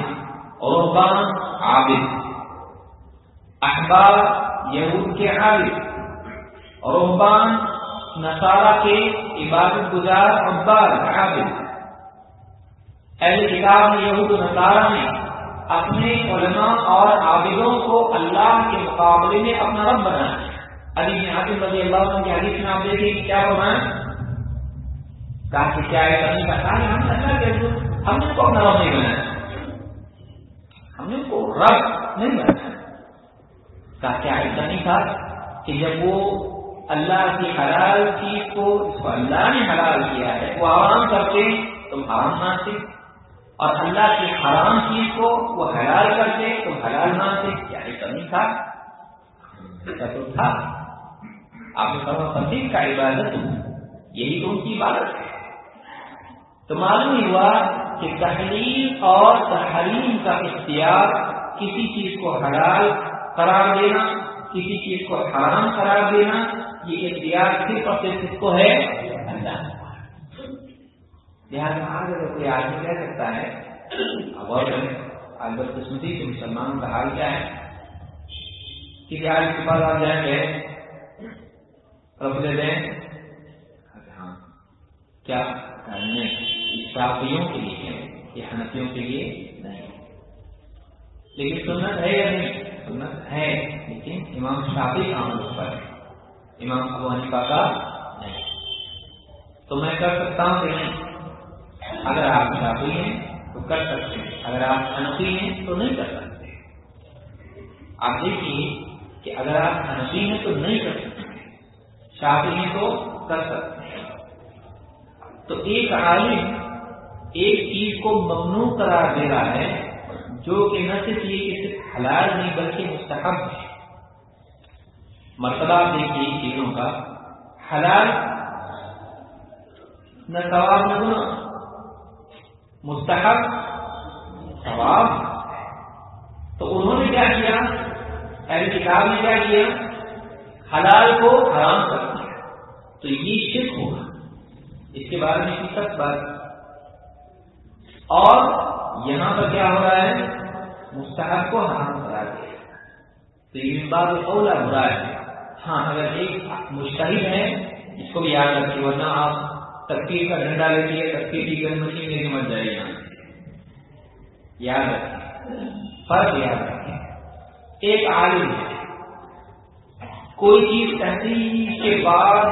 اور قربان عابد۔ اخبار یہود کے عالم اور نصارہ کے عبادت گزار اخبار عابد اہل کتاب نے یہود نصارہ نے اپنے علماء اور عابدوں کو اللہ کے مقابلے میں اپنا رب بنایا علی بن حاطم رضی اللہ عنہ کی حدیث میں آپ دیکھیں کیا فرمایا؟ کہا کہ کیا ہے کرنے کا کہا ہم نے اللہ کے ہم نے کو اپنا رب نہیں بنایا۔ ہم نے کو رب نہیں بنایا۔ کہا کیا ایسا نہیں تھا کہ جب وہ اللہ کی حلال چیز کو اس کو اللہ نے حلال کیا ہے، وہ آرام کرتے تم حرام مانتے اور اللہ کی حرام چیز کو وہ حلال کرتے تم حلال مانتے کیا ایسا نہیں تھا۔ ایسا تو تھا۔ آپ فتح کا عبادت یہی تو ان کی عبادت ہے۔ تو معلوم ہوا کہ تحریر اور تحریم کا اختیار کسی چیز کو حلال قرار دینا، کسی چیز کو حرام قرار دینا یہ اختیار صرف اور صرف کس کو ہے؟ اللہ لہٰذا آج اگر کوئی آدمی کہہ سکتا ہے غور کریں آج بدقسمتی سے مسلمانوں کا حال کیا ہے؟ کہ آج کے بعد آپ جائیں گے؟ کب دے دیں ہاں کیا کرنے شافیوں کے لیے یا حنفیوں کے لیے نہیں۔ لیکن سنت ہے یا نہیں؟ سنت ہے، لیکن امام شافی کا عمل پر امام ابو حنیفہ کا نہیں۔ تو میں کر سکتا ہوں کہ نہیں؟ اگر آپ شافی ہیں تو کر سکتے ہیں، اگر آپ حنفی ہیں تو نہیں کر سکتے۔ آپ دیکھیے کہ اگر آپ حنفی ہیں تو نہیں کر سکتے۔ شافی تو کر سکتے ہیں۔ تو ایک عالم ایک چیز کو ممنوع قرار دے رہا ہے جو کہ نہ صرف یہ کہ صرف حلال نہیں بلکہ مستحب ہے۔ مرتبہ دیکھیے چیزوں کا۔ حلال نہ ثواب نہ گنا مستحب ثواب۔ تو انہوں نے کیا کیا؟ اہل کتاب نے کیا کیا؟ حلال کو حرام کر دیا۔ تو یہ شرک ہوگا۔ اس کے بارے میں سب بات۔ اور یہاں پر کیا ہو رہا ہے؟ مستحب کو حرام کرا دیا۔ تو یہ بات اولا ہو ہے۔ ہاں اگر ایک مستحد ہے، اس کو بھی یاد رکھیے، ورنہ آپ تقریر کا ڈنڈا لے لیے تقریر کی گرم مشین لے کے مت جائیے یہاں یاد رکھیے، فرق یاد رکھیں ایک عالم ہے کوئی چیز تحریر کے بعد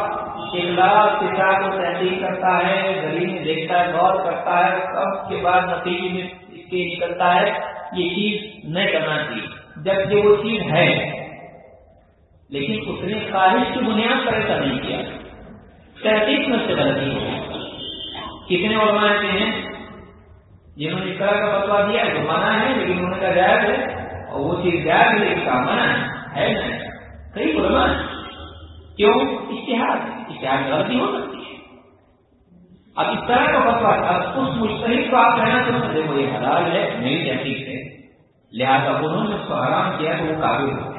پتا کو تحریر کرتا ہے گلی میں دیکھتا ہے، غور کرتا ہے سب کے بعد نتیجے میں اس کے نکلتا ہے، یہ چیز نہیں کرنا چاہیے۔ جب یہ وہ چیز ہے لیکن اس نے خواہش کی بنیاد پر ایسا نہیں کیا۔ تحقیق میں سے غلطی ہو کتنے علماء ایسے ہیں جنہوں نے اس طرح کا فتوا دیا جو منع ہے، لیکن انہوں نے کہا جائز ہے، اور وہ چیز جائز ہے، لیکن کام منع ہے۔ ہے کئی علماء کیوں؟ اشتہار۔ اشتہار غلطی ہو سکتی ہے۔ اب اس طرح کا فتوا اب اس مشترک کو آپ کہنا چاہتے ہیں وہ یہ حلال ہے میری تحقیق ہے۔ لہٰذا انہوں نے اس کو حرام کیا تو وہ قابل ہو۔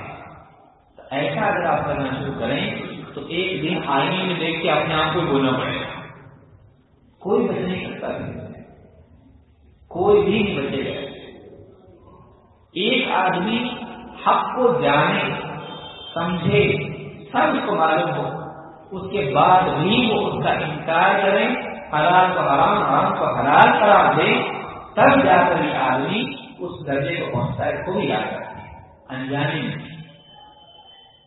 ایسا اگر آپ کرنا شروع کریں تو ایک دن آئینے میں دیکھ کے اپنے آپ کو بولنا پڑے گا۔ کوئی بچ نہیں سکتا کوئی بھی نہیں بچے گا۔ ایک آدمی حق کو جانے، سمجھے سب کو معلوم ہو، اس کے بعد بھی وہ اس کا انکار کریں حلال کو حرام حرام کو حلال قرار دے، تب جا کر یہ آدمی اس درجے کو پہنچتا ہے کو بھی یاد کرتے ہیں انجانے میں۔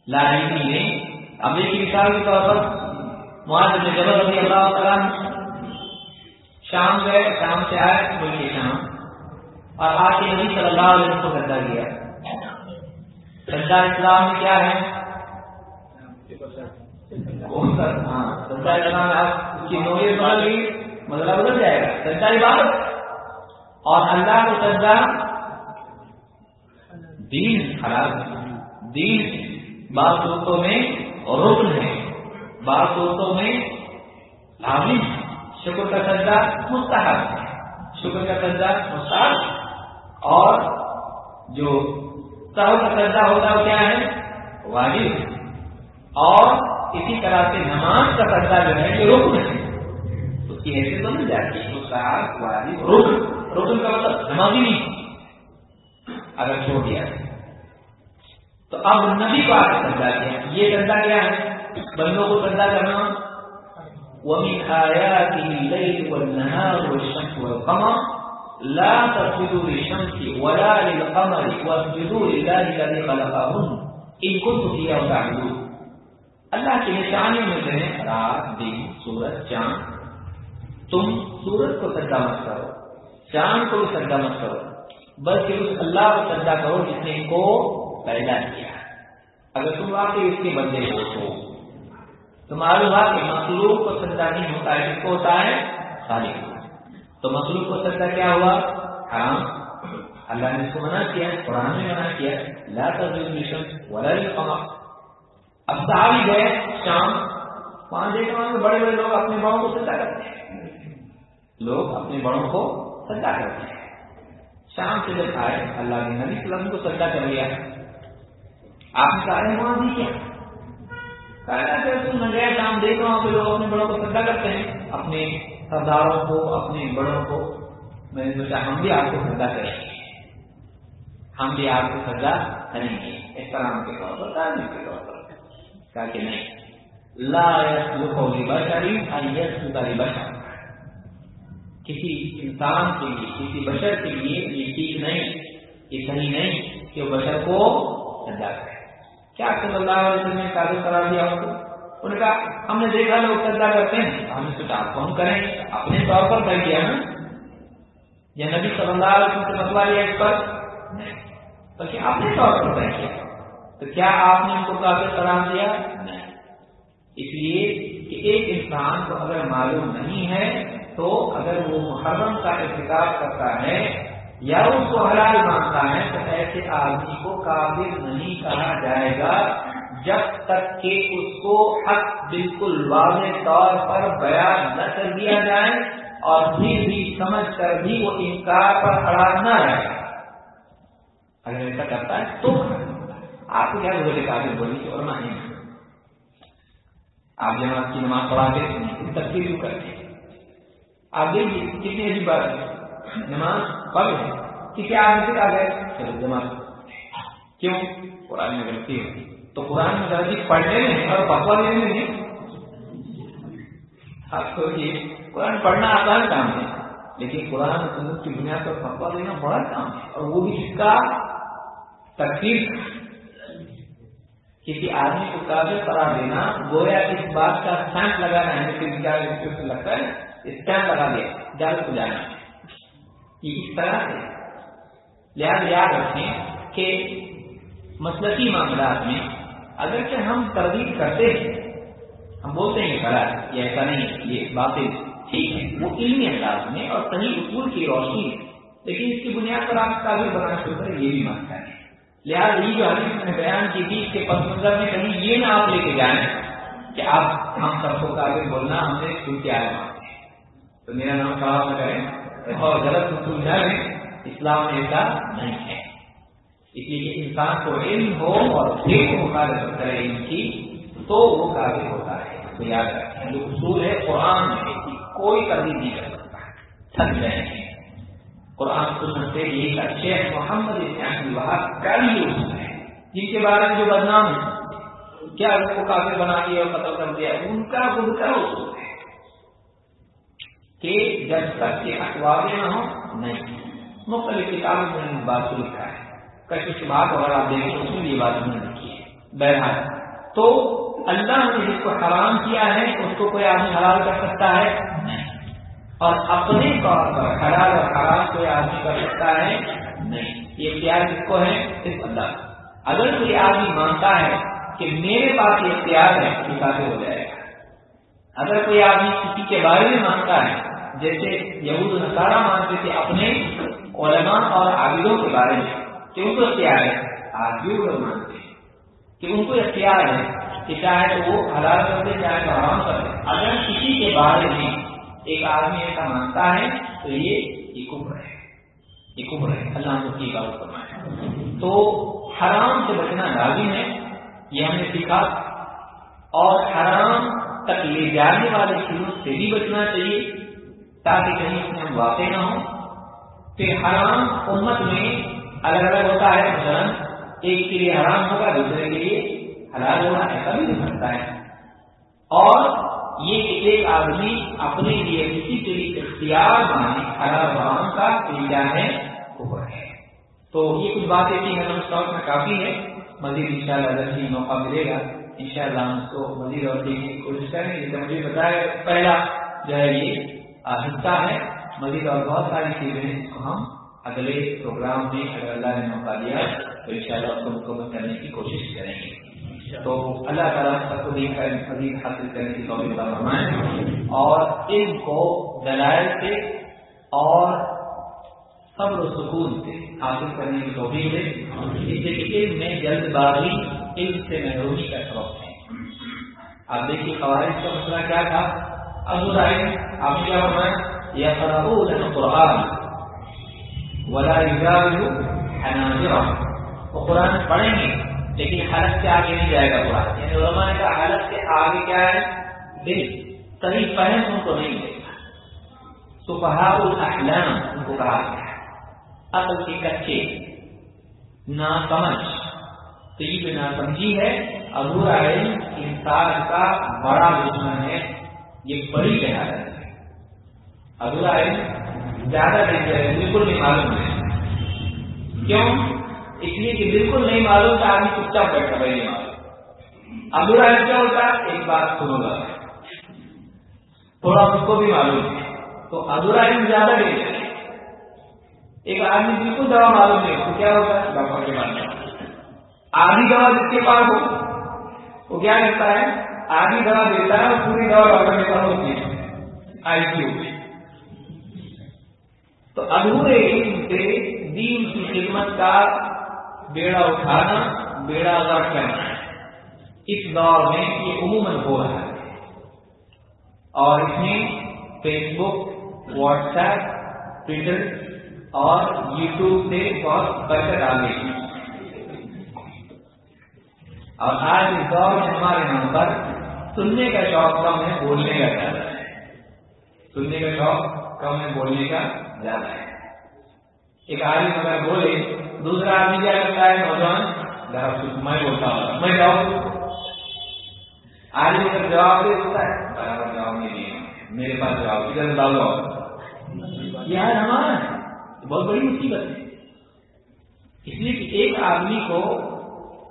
لاہمی نے اب ایک مثال کے طور پر معاذ بن جبل رضی اللہ تعالیٰ شام گئے شام سے آئے بولیے شام۔ اور آ کے نبی صلی اللہ علیہ وسلم کو گدا کیا سجا اسلام میں کیا ہے؟ سجا ہاں، اسلام اس کی نوعیت بدل گئی مطلب بدل جائے گا۔ سجا عبادت۔ اور اللہ کو سجا دین خراب دین۔ بعض دوستوں میں رکن ہے، بعض دوستوں میں لازم شکر کا سجدہ مستحب ہے۔ شکر کا سجدہ مستحب۔ اور جو سہو کا سجدہ ہوتا ہے کیا ہے؟ واجب اور اسی طرح سے نماز کا سجدہ جو ہے یہ رکن ہے، اس کی حیثیت تو مل جاتی ہے۔ مستحب، واجب، رکن۔ رکن کا مطلب نمازی نہیں۔ اگر چھوڑ دیا۔ تو اب نبی کو آگے سجا یہ سجا کیا ہے؟ بندوں کو سجا کرنا۔ اللہ کی نشانیوں میں سے رات، دن، سورج، چاند۔ تم سورج کو سجدہ مت کرو۔ چاند کو بھی سجدہ مت کرو۔ بلکہ اس اللہ کو سجدہ کرو جس نے ان کو پیدا کیا۔ اگر تم واقعی اس کے بندے ہو تو تو معلوم ہوا کہ مخلوق کو سجدہ نہیں ہوتا ہے، کس کو ہوتا ہے؟ خالق تو مخلوق کو سجدہ کیا ہوا؟ حرام۔ اللہ نے اس کو منع کیا، قرآن میں منع کیا۔ لا تجویشن ولا القمر اب صحابی گئے شام، وہاں دیکھا وہاں بڑے بڑے لوگ اپنے بڑوں کو سجدہ کرتے ہیں۔ لوگ اپنے بڑوں کو سجدہ کرتے ہیں۔ شام سے جب آئے، اللہ نے نبی وسلم کو سجدہ کر لیا۔ آپ نے کہا وہاں بھی کیا گئے شام دیکھ رہا ہوں کہ لوگ اپنے بڑوں کو سجا کرتے ہیں۔ اپنے سرداروں کو، اپنے بڑوں کو۔ میں نے سوچا، ہم بھی آپ کو سجا کریں۔ گے ہم بھی آپ کو سجا کریں گے۔ احترام کے طور پر تعلیم کے طور پر۔ کہا کہ نہیں۔ لا بشری بشر کسی انسان کے لیے، کسی بشر کے لیے یہ ٹھیک نہیں، یہ صحیح نہیں کہ وہ بشر کو سجا کرے۔ کیا صلی اللہ علیہ وسلم نے قابل قرار دیا ان کو؟ انہوں نے کہا، ہم نے دیکھا لوگ سجدہ کرتے ہیں۔ ہم نے سوچا، آپ کو ہم کریں؟ اپنے طور پر طے کیا نا۔ یا نبی صلی اللہ علیہ وسلم سے مسئلہ لیا اس پر۔ نہیں، بلکہ اپنے طور پر طے کیا تو کیا آپ نے ان کو قابل قرار دیا؟ نہیں۔ اس لیے کہ ایک انسان کو اگر معلوم نہیں ہے، تو اگر وہ محرم کا احتجاج کرتا ہے یا اس کو حلال مانتا ہے، تو ایسے آدمی کو قابل نہیں کہا جائے گا جب تک کہ اس کو حق بالکل واضح طور پر بیان نہ کر دیا جائے اور پھر بھی سمجھ کر بھی وہ انکار پر کھڑا نہ رہے۔ اگر ایسا کرتا ہے تو آپ کو کیا بولے قابل بولی اور نہیں آپ جماعت کی نماز پڑھا کے تقسیم کرتے آپ دیکھیے، کتنی عجیب بات ہے۔ نماز پڑھ ہے؟ کہ کیا آپ سے آ گئے چلو جماعت، کیوں؟ قرآن میں غلطی ہے۔ تو قرآن میں غلطی پڑھنے میں اور پکوا لینے میں نہیں۔ آپ کو یہ قرآن پڑھنا آسان کام ہے، لیکن قرآن سنت کی بنیاد پر پکوا لینا بڑا کام ہے۔ اور وہ بھی جس کا تکلیف۔ کسی آدمی کو قابل قرار دینا گویا اس بات کا اسٹیمپ لگانا ہے کہ لگتا ہے اسٹیمپ لگا دیا جال کو جانا یہ اس طرح سے لہٰذا یاد رکھیں کہ مسلقی معاملات میں اگرچہ ہم تردید کرتے ہیں، ہم بولتے ہیں غلط، یہ ایسا نہیں یہ باتیں ٹھیک ہے، وہ علمی انداز میں اور صحیح اصول کی روشنی ہے لیکن اس کی بنیاد پر آپ قابل بنانا شروع کریں، یہ بھی مانتا ہے۔ لہٰذا یہ جو حدیث میں نے بیان کی تھی اس کے پس منظر میں کہیں یہ نہ آپ لے کے جائیں کہ آپ ہم سب کو قابل بولنا ہم نے کیوں کیا ہے۔ تو میرا نام خراب نہ کریں۔ اور غلط اصول نہ اسلام میں ایسا نہیں ہے۔ اس لیے کہ انسان کو علم ہو اور پھر مخالفت کرے ان کی، تو وہ قابل ہوتا ہے۔ تو یاد رکھیں، جو اصول ہے، قرآن میں کوئی تردید نہیں کر سکتا۔ تھک رہے ہیں قرآن سنت سے ایک اچھے محمد کا بھی اصول ہے جن کے بارے میں جو بدنام ہے کیا ان کو کافی بنا دیا اور قتل کر دیا؟ ان کا خود کا اصول ہے۔ کہ جب تک کے اخباریں نہ ہوں، نہیں۔ مختلف کتابوں میں بات کو لکھا ہے۔ کچھ بات اگر آپ دیکھیں اس میں یہ بات نہیں لکھی ہے۔ بہرحال، تو اللہ نے جس کو حرام کیا ہے، اس کو کوئی آدمی حلال کر سکتا ہے؟ نہیں۔ اور اپنے طور پر حلال اور حرام کوئی آدمی کر سکتا ہے؟ نہیں۔ یہ اختیار کس کو ہے؟ صرف اللہ۔ اگر کوئی آدمی مانتا ہے کہ میرے پاس یہ اختیار ہے یہ کافی ہو جائے گا۔ اگر کوئی آدمی کسی کے بارے میں مانتا ہے، جیسے یہود نصارہ مانتے تھے اپنے علماء اور عابدوں کے بارے میں، کہ ان کو اختیار ہے، آج بھی مانتے ہیں۔ کہ ان کو اختیار ہے کہ چاہے تو وہ حلال کر دے چاہے تو حرام کر دے اگر کسی کے بارے میں ایک آدمی ایسا مانتا ہے، تو یہ کمر ہے۔ یہ کمر ہے۔ اللہ کو کی بات فرمائے۔ تو حرام سے بچنا لازم ہے، یہ ہم نے سیکھا۔ اور حرام تک لے جانے والے چیزوں سے بھی بچنا چاہیے، تاکہ کہیں اس میں ہم واقع نہ ہوں۔ پھر حرام امت میں الگ الگ ہوتا ہے، مثلا ایک کے لیے حرام ہوگا، دوسرے کے لیے حلال ہونا ایسا بھی ہو سکتا ہے۔ اور یہ ایک آدمی اپنے لیے کسی کے لیے اختیار بنانے حلال حرام کا کیا ہے؟ اوپر ہے۔ تو یہ کچھ باتیں تھی ہمیں اسٹاک میں کافی ہے مزید ان شاء اللہ موقع ملے گا۔ ان شاء اللہ ہم اس کو مزید اور دیکھنے کی کوشش کریں گے جیسے مجھے بتایا پہلا جو ہے یہ حصہ ہے۔ مزید اور بہت ساری چیزیں ہیں جس کو ہم اگلے پروگرام میں اگر اللہ نے موقع دیا تو ان شاء اللہ اس کو مکمل کرنے کی کوشش کریں گے۔ تو اللہ تعالیٰ سب کو دیکھ کر مزید حاصل کرنے کی توفیق فرمائیں اور علم کو دلائل سے اور صبر و سکون سے حاصل کرنے کی توفیق دے۔ اس سے علم میں جلد بازی علم سے محرومی کا سبب ہے۔ آپ دیکھیے قواعد کا مسئلہ کیا تھا؟ ابو رائے آپ کیا فرمائیں یا قرآن قرآن ولا وہ قرآن پڑھیں گے، لیکن حالت سے آگے نہیں جائے گا قرآن۔ یعنی علماء نے کہا، حالت سے آگے کیا ہے؟ دل۔ صحیح فہم ان کو نہیں دے گا۔ تو پہاڑ الاحلام، ان کو کہا گیا اصل کے کچے نا سمجھ تو یہ نا سمجھی ہے ادھورا علم انسان کا بڑا دشمن ہے۔ یہ بڑی جہالت ہے۔ ادھورا علم زیادہ ڈینجر ہے بالکل نہیں معلوم ہے۔ کیوں؟ اس لیے کہ بالکل نہیں معلوم تھا آدمی چپ چاپ بیٹھا بھائی نہیں معلوم ادھورا کیا ہوتا ہے؟ ایک بات سنو گا تھوڑا اس کو بھی معلوم ہے۔ تو ادھورا علم زیادہ نہیں ہے ایک آدمی بالکل دوا معلوم نہیں، تو کیا ہوتا ہے؟ ڈاکٹر کے پاس آدھی دوا جس کے پاس ہو، وہ کیا کرتا ہے؟ آدھی دوا دیتا ہے اور پوری دوا ڈاکٹر کے پاس ہوتی ہے، آئی سی یو تو ادھورے علم سے دین کی خدمت کا بیڑا اٹھانا، بیڑا غرق کرنا۔ اس دور میں یہ عموماً ہو رہا ہے۔ اور اس میں Facebook WhatsApp Twitter اور یوٹیوب سے بہت برکت آ گئی۔ اور آج اس دور میں ہمارے یہاں پر سننے کا شوق کم ہے، بولنے کا زیادہ ہے۔ سننے کا شوق کم ہے، بولنے کا زیادہ ہے۔ ایک آدمی اگر بولے، دوسرا آدمی کیا کرتا ہے؟ نوجوان میں بولتا ہوں، میں جاؤں۔ آدمی اگر جواب دے دیتا ہے، برابر جواب نہیں میرے پاس جواب ادھر ڈالو یہ ہمارا بہت بڑی مصیبت ہے۔ اس لیے کہ ایک آدمی کو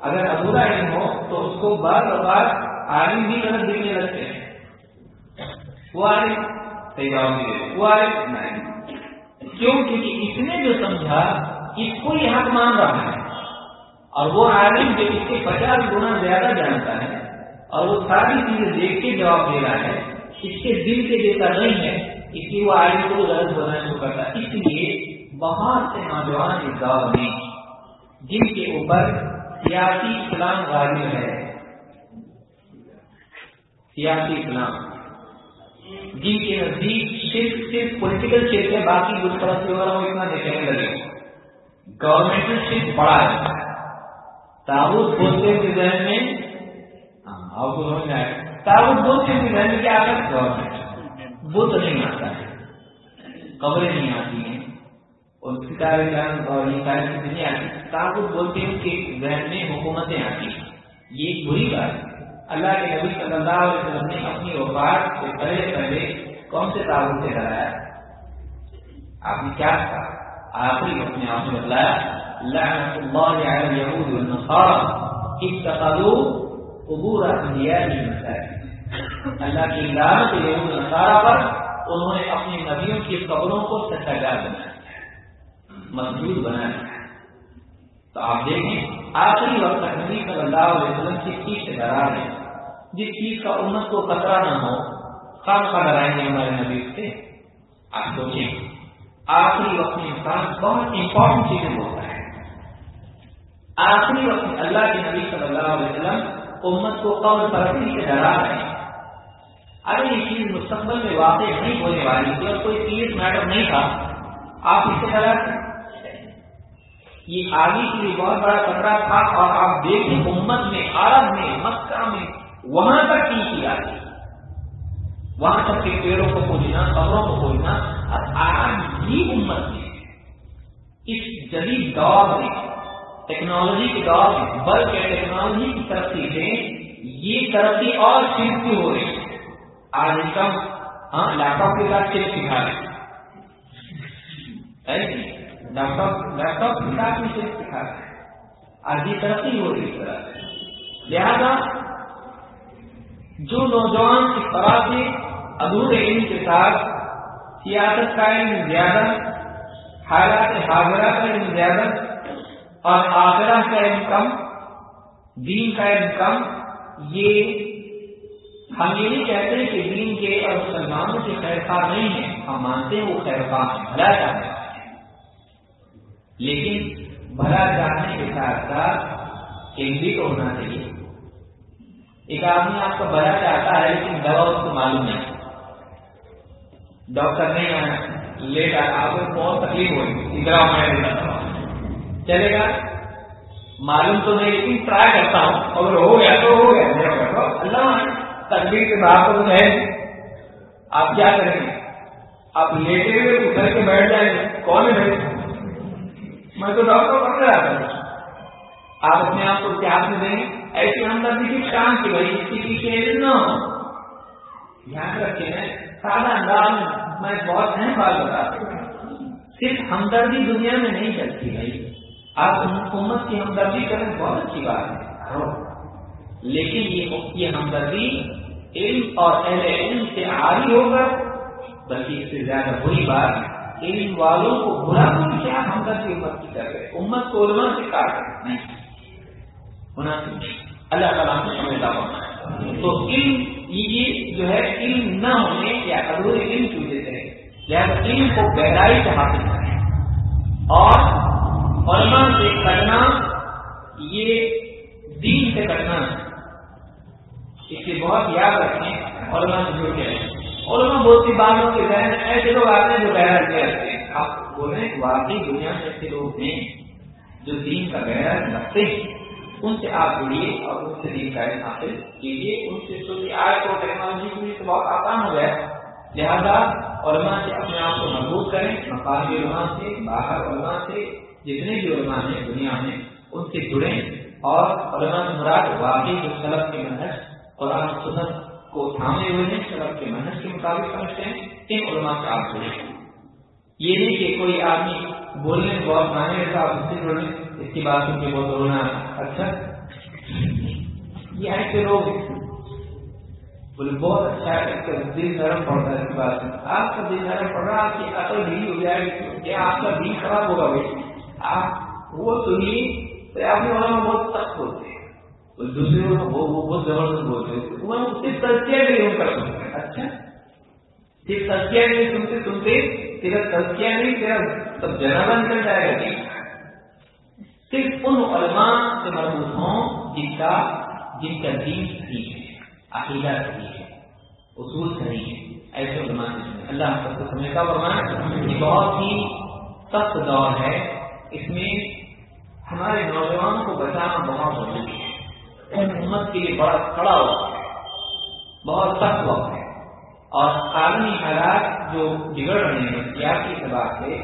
اگر ادھورا علم ہو تو اس کو بار بار آدمی بھی مطلب غلط دیکھنے لگتے ہیں۔ وہ آدمی صحیح جواب نہیں وہ آدمی نہیں۔ کیوں؟ کیونکہ اس نے جو سمجھا، اس کو یہ حق مان رہا ہے۔ اور وہ عالم جو اس کے پچاس گنا زیادہ جانتا ہے اور وہ ساری چیزیں دیکھ کے جواب دے رہا ہے، اس کے دل کے دیتا نہیں ہے۔ اس لیے وہ عالم کو غلط بولنا شروع کرتا ہے اس لیے بہت سے نوجوان اس دور میں جن کے اوپر سیاسی اسلام غالب ہے۔ سیاسی اسلام۔ جی، جن کے نزدیک صرف صرف پولیٹیکل شرک ہے، باقی بت پرستی وغیرہ وہ اتنا دیکھنے لگے۔ گورنمنٹل شرک بڑا ہے۔ تابوت بولتے کے ذہن میں۔ ہاں، آپ کو سمجھ آئے۔ تابوت بولتے کے ذہن میں کیا آتا ہے؟ گورنمنٹ بت نہیں آتا ہے۔ قبریں نہیں آتی ہیں۔ اور ستارے جان اور یہ ساری چیزیں آتی۔ تابوت بولتے ہیں کہ ذہن میں حکومتیں آتی ہیں۔ یہ ایک بری بات ہے۔ اللہ کے نبی صلی اللہ علیہ وسلم نے اپنی وفات سے پہلے پہلے کون سے تعاون سے کرایا آپ نے کیا کہا؟ آخری وقت میں آپ نے بتلایا، لعنت اللہ علی اليهود والنصارى اتخذوا قبور انبیائهم مساجد۔ اللہ کی لعنت یہود نصارى پر انہوں نے اپنی نبیوں کی قبروں کو سجدہ بنایا۔ مسجود بنایا تو آپ دیکھیں، آخری وقت تک نبی صلی اللہ علیہ وسلم کی چیز سے ڈرا ہے جس چیز کا امت کو خطرہ نہ ہو خام خواہ ڈرائیں گے ہمارے نبی سے۔ آپ سوچیں، آخری وقت میں انسان بہت امپورٹنٹ چیزیں بولتا ہے۔ آخری وقت میں اللہ کے نبی صلی اللہ علیہ وسلم امت کو قبل پرستی سے ڈرا ہے اگر یہ چیز مستقبل میں واقع نہیں ہونے والی۔ تھی اور کوئی سیریس میٹر نہیں تھا، آپ اس سے ڈرا یہ آگے کے لیے بہت بڑا خطرہ تھا اور آپ دیکھیں امت میں عرب میں، مکہ میں، وہاں تک کی کی آتی وہاں تک کے پیڑوں کو کھولنا قبروں کو کھولنا اور آج بھی امت میں۔ اس جدید دور میں، ٹیکنالوجی کے دور میں، بلکہ ٹیکنالوجی کی ترقی سے یہ ترقی اور چیز ہو رہی ہے؟ آج کم ہاں لیپ ٹاپ کے ساتھ چیز سکھا رہے لیپ ٹاپ لیپ ٹاپ کے ساتھ میں چیز سکھا رہے آج یہ ترقی ہو رہی طرح سے لہذا جو نوجوان اس طرح سے ادھورے علم کے ساتھ سیاست کا علم زیادہ حالات حاضرہ کا علم زیادہ اور آگرہ کا علم کم دین کا علم کم یہ ہم یہ نہیں کہتے کہ دین کے اور مسلمانوں کے خیر خواہ نہیں ہے ہم مانتے ہیں وہ خیر خواہ ہے بھلا چاہنے لیکن بھلا چاہنے کے ساتھ ساتھ علم تو ہونا چاہیے۔ ایک آدمی آپ کا بڑا چاہتا ہے لیکن دوا اس کو معلوم نہیں۔ ڈاکٹر نہیں آیا لیٹ آیا آپ کو بہت تکلیف ہوئی۔ ادھر چلے گا۔ معلوم تو نہیں، لیکن ٹرائی کرتا ہوں۔ اگر ہو گیا تو ہو گیا۔ اللہ تکلیف کے بعد تو ہے۔ آپ کیا کریں گے؟ آپ لیٹے ہوئے ادھر کے بیٹھ جائیں گے۔ کون ہے میں تو ڈاکٹر بن رہا تھا آپ اپنے آپ کو اتحاد میں دیں؟ ایسی ہمدردی کی کام کی بھائی اس کی پیچھے نہ ہو۔ یاد رکھے ہیں سادہ انداز میں میں بہت اہم بات بتا صرف ہمدردی دنیا میں نہیں چلتی بھائی۔ آپ حکومت کی ہمدردی کریں بہت اچھی بات ہے۔ ہاں۔ لیکن یہ یہ ہمدردی علم اور اہل علم سے عاری ہوگا، بلکہ اس سے زیادہ بری بات، علم والوں کو برا کی کر رہے امت کو علماء سے کاٹ نہیں۔ اللہ تعالیٰ کو سمجھتا ہوں تو علم، یہ جو ہے، علم نہ ہونے یا ادھورے علم کی وجہ سے لہٰذا علم کو گہرائی سے حاصل کریں۔ اور علماء سے کرنا، یہ دین سے کرنا۔ اس سے بہت یاد رکھیں، علماء سے جڑ کے علماء بہت سی باتوں کے ذہن ایسے لوگ آتے ہیں جو گہرا رکھتے ہیں۔ آپ بول رہے واقعی دنیا میں ایسے لوگ ہیں جو دین کا گہرا رکھتے ہیں۔ ان سے آپ جڑیے اور ان سے دین کا حاصل کیجیے۔ ان سے چونکہ آج تو ٹیکنالوجی کے لیے بہت آسان ہو گیا لہذا علماء سے اپنے آپ کو مضبوط کریں۔ مقامی علماء سے، باہر علماء سے، جتنے بھی علماء ہیں، دنیا میں ان سے جڑیں۔ اور علماء مراد واقعی جو سلب کے منحص قرآن سنت کو تھامے ہوئے ہیں سلب کے منحص کے مطابق سمجھتے ہیں۔ ان علماء سے آپ جڑیں۔ یہ نہیں کہ کوئی آدمی بولنے بہت مانے کا آپ اس اس کی بات سن کے بہت رونا اچھا؟ یہ ایسے لوگ بولے، بہت اچھا ہے دل نرم پڑتا ہے اس کی بات آپ کا دل نرم پڑ رہا، آپ کی عقل ڈھیلی ہو جائے گی آپ کا دل خراب ہوگا بھائی۔ آپ، وہ تو ہی تو آپ نے علماء بہت سخت ہوتے ہیں۔ دوسرے کو بہت زبردست بولتے ہیں۔ وہ صرف تجزیہ نہیں ہم کر سکتے۔ اچھا؟ صرف تجزیہ نہیں سنتے سنتے تیرا تجزیہ نہیں تیرا سب جنابہ نکل جائے گا صرف ان علماء سے مربوط ہوں جن کا جن کا دین صحیح ہے، عقیدہ صحیح ہے، اصول صحیح ہے، ایسے علماء اللہ سب کو سمجھتا فرمانا یہ بہت ہی سخت دور ہے۔ اس میں ہمارے نوجوان کو بچانا بہت ضروری ہے۔ ان امت کے لیے بڑا کڑا وقت ہے۔ بہت سخت وقت ہے۔ اور عالمی حالات جو بگڑ رہے ہیں سیاسی اعتبار سے،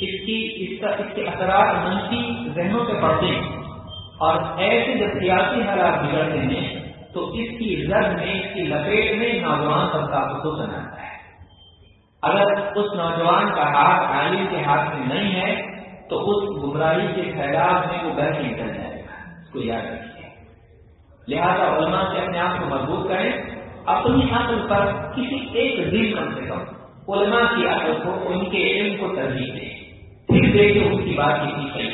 اس کی، اس کا، اس کے اثرات منفی ذہنوں سے پڑتے ہیں۔ اور ایسے جب سیاسی حالات بگڑتے ہیں، تو اس کی رد میں، اس کی لپیٹ میں نوجوان سب کا خصوصاً ہے۔ اگر اس نوجوان کا ہاتھ عالم کے ہاتھ میں نہیں ہے، تو اس گمراہی کے پھیلاؤ میں وہ گھر نکل جائے گا۔ اس کو یاد رکھیے۔ لہذا علماء سے اپنے آپ کو مضبوط کریں۔ اپنی عقل پر کسی ایک دن کم سے کم علماء کی عقل کو، ان کے علم کو ترجیح دیں۔ پھر دیکھیں اس کی بات کتنی صحیح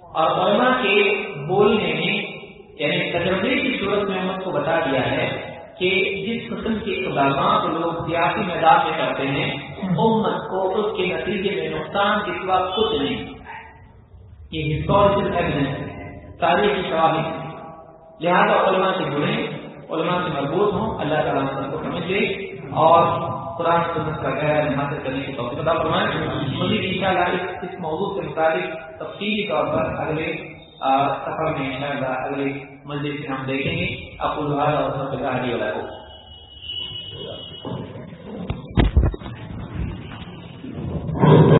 اور علماء کے بولنے میں یعنی تجربے کی صورت میں امت کو بتا دیا ہے کہ جس قسم کے اقدامات لوگ سیاسی میدان میں کرتے ہیں، امت کو اس کے نتیجے میں نقصان کے سوا کچھ نہیں۔ یہ ہسٹوریکل ایویڈنس ہے، تاریخی شواہد۔ لہٰذا علماء سے جڑیں۔ علماء سے مربوط ہوں۔ اللہ تعالیٰ سب کو سمجھ لے اور قرآن سنت کا غیر یہاں سے کرنے کی توفیق عطا فرمائیں مزید انشاءاللہ اس موضوع کے متعلق تفصیلی طور پر اگلے سفر میں انشاءاللہ اگلے مسجد سے ہم دیکھیں گے۔ آپ اور سب کا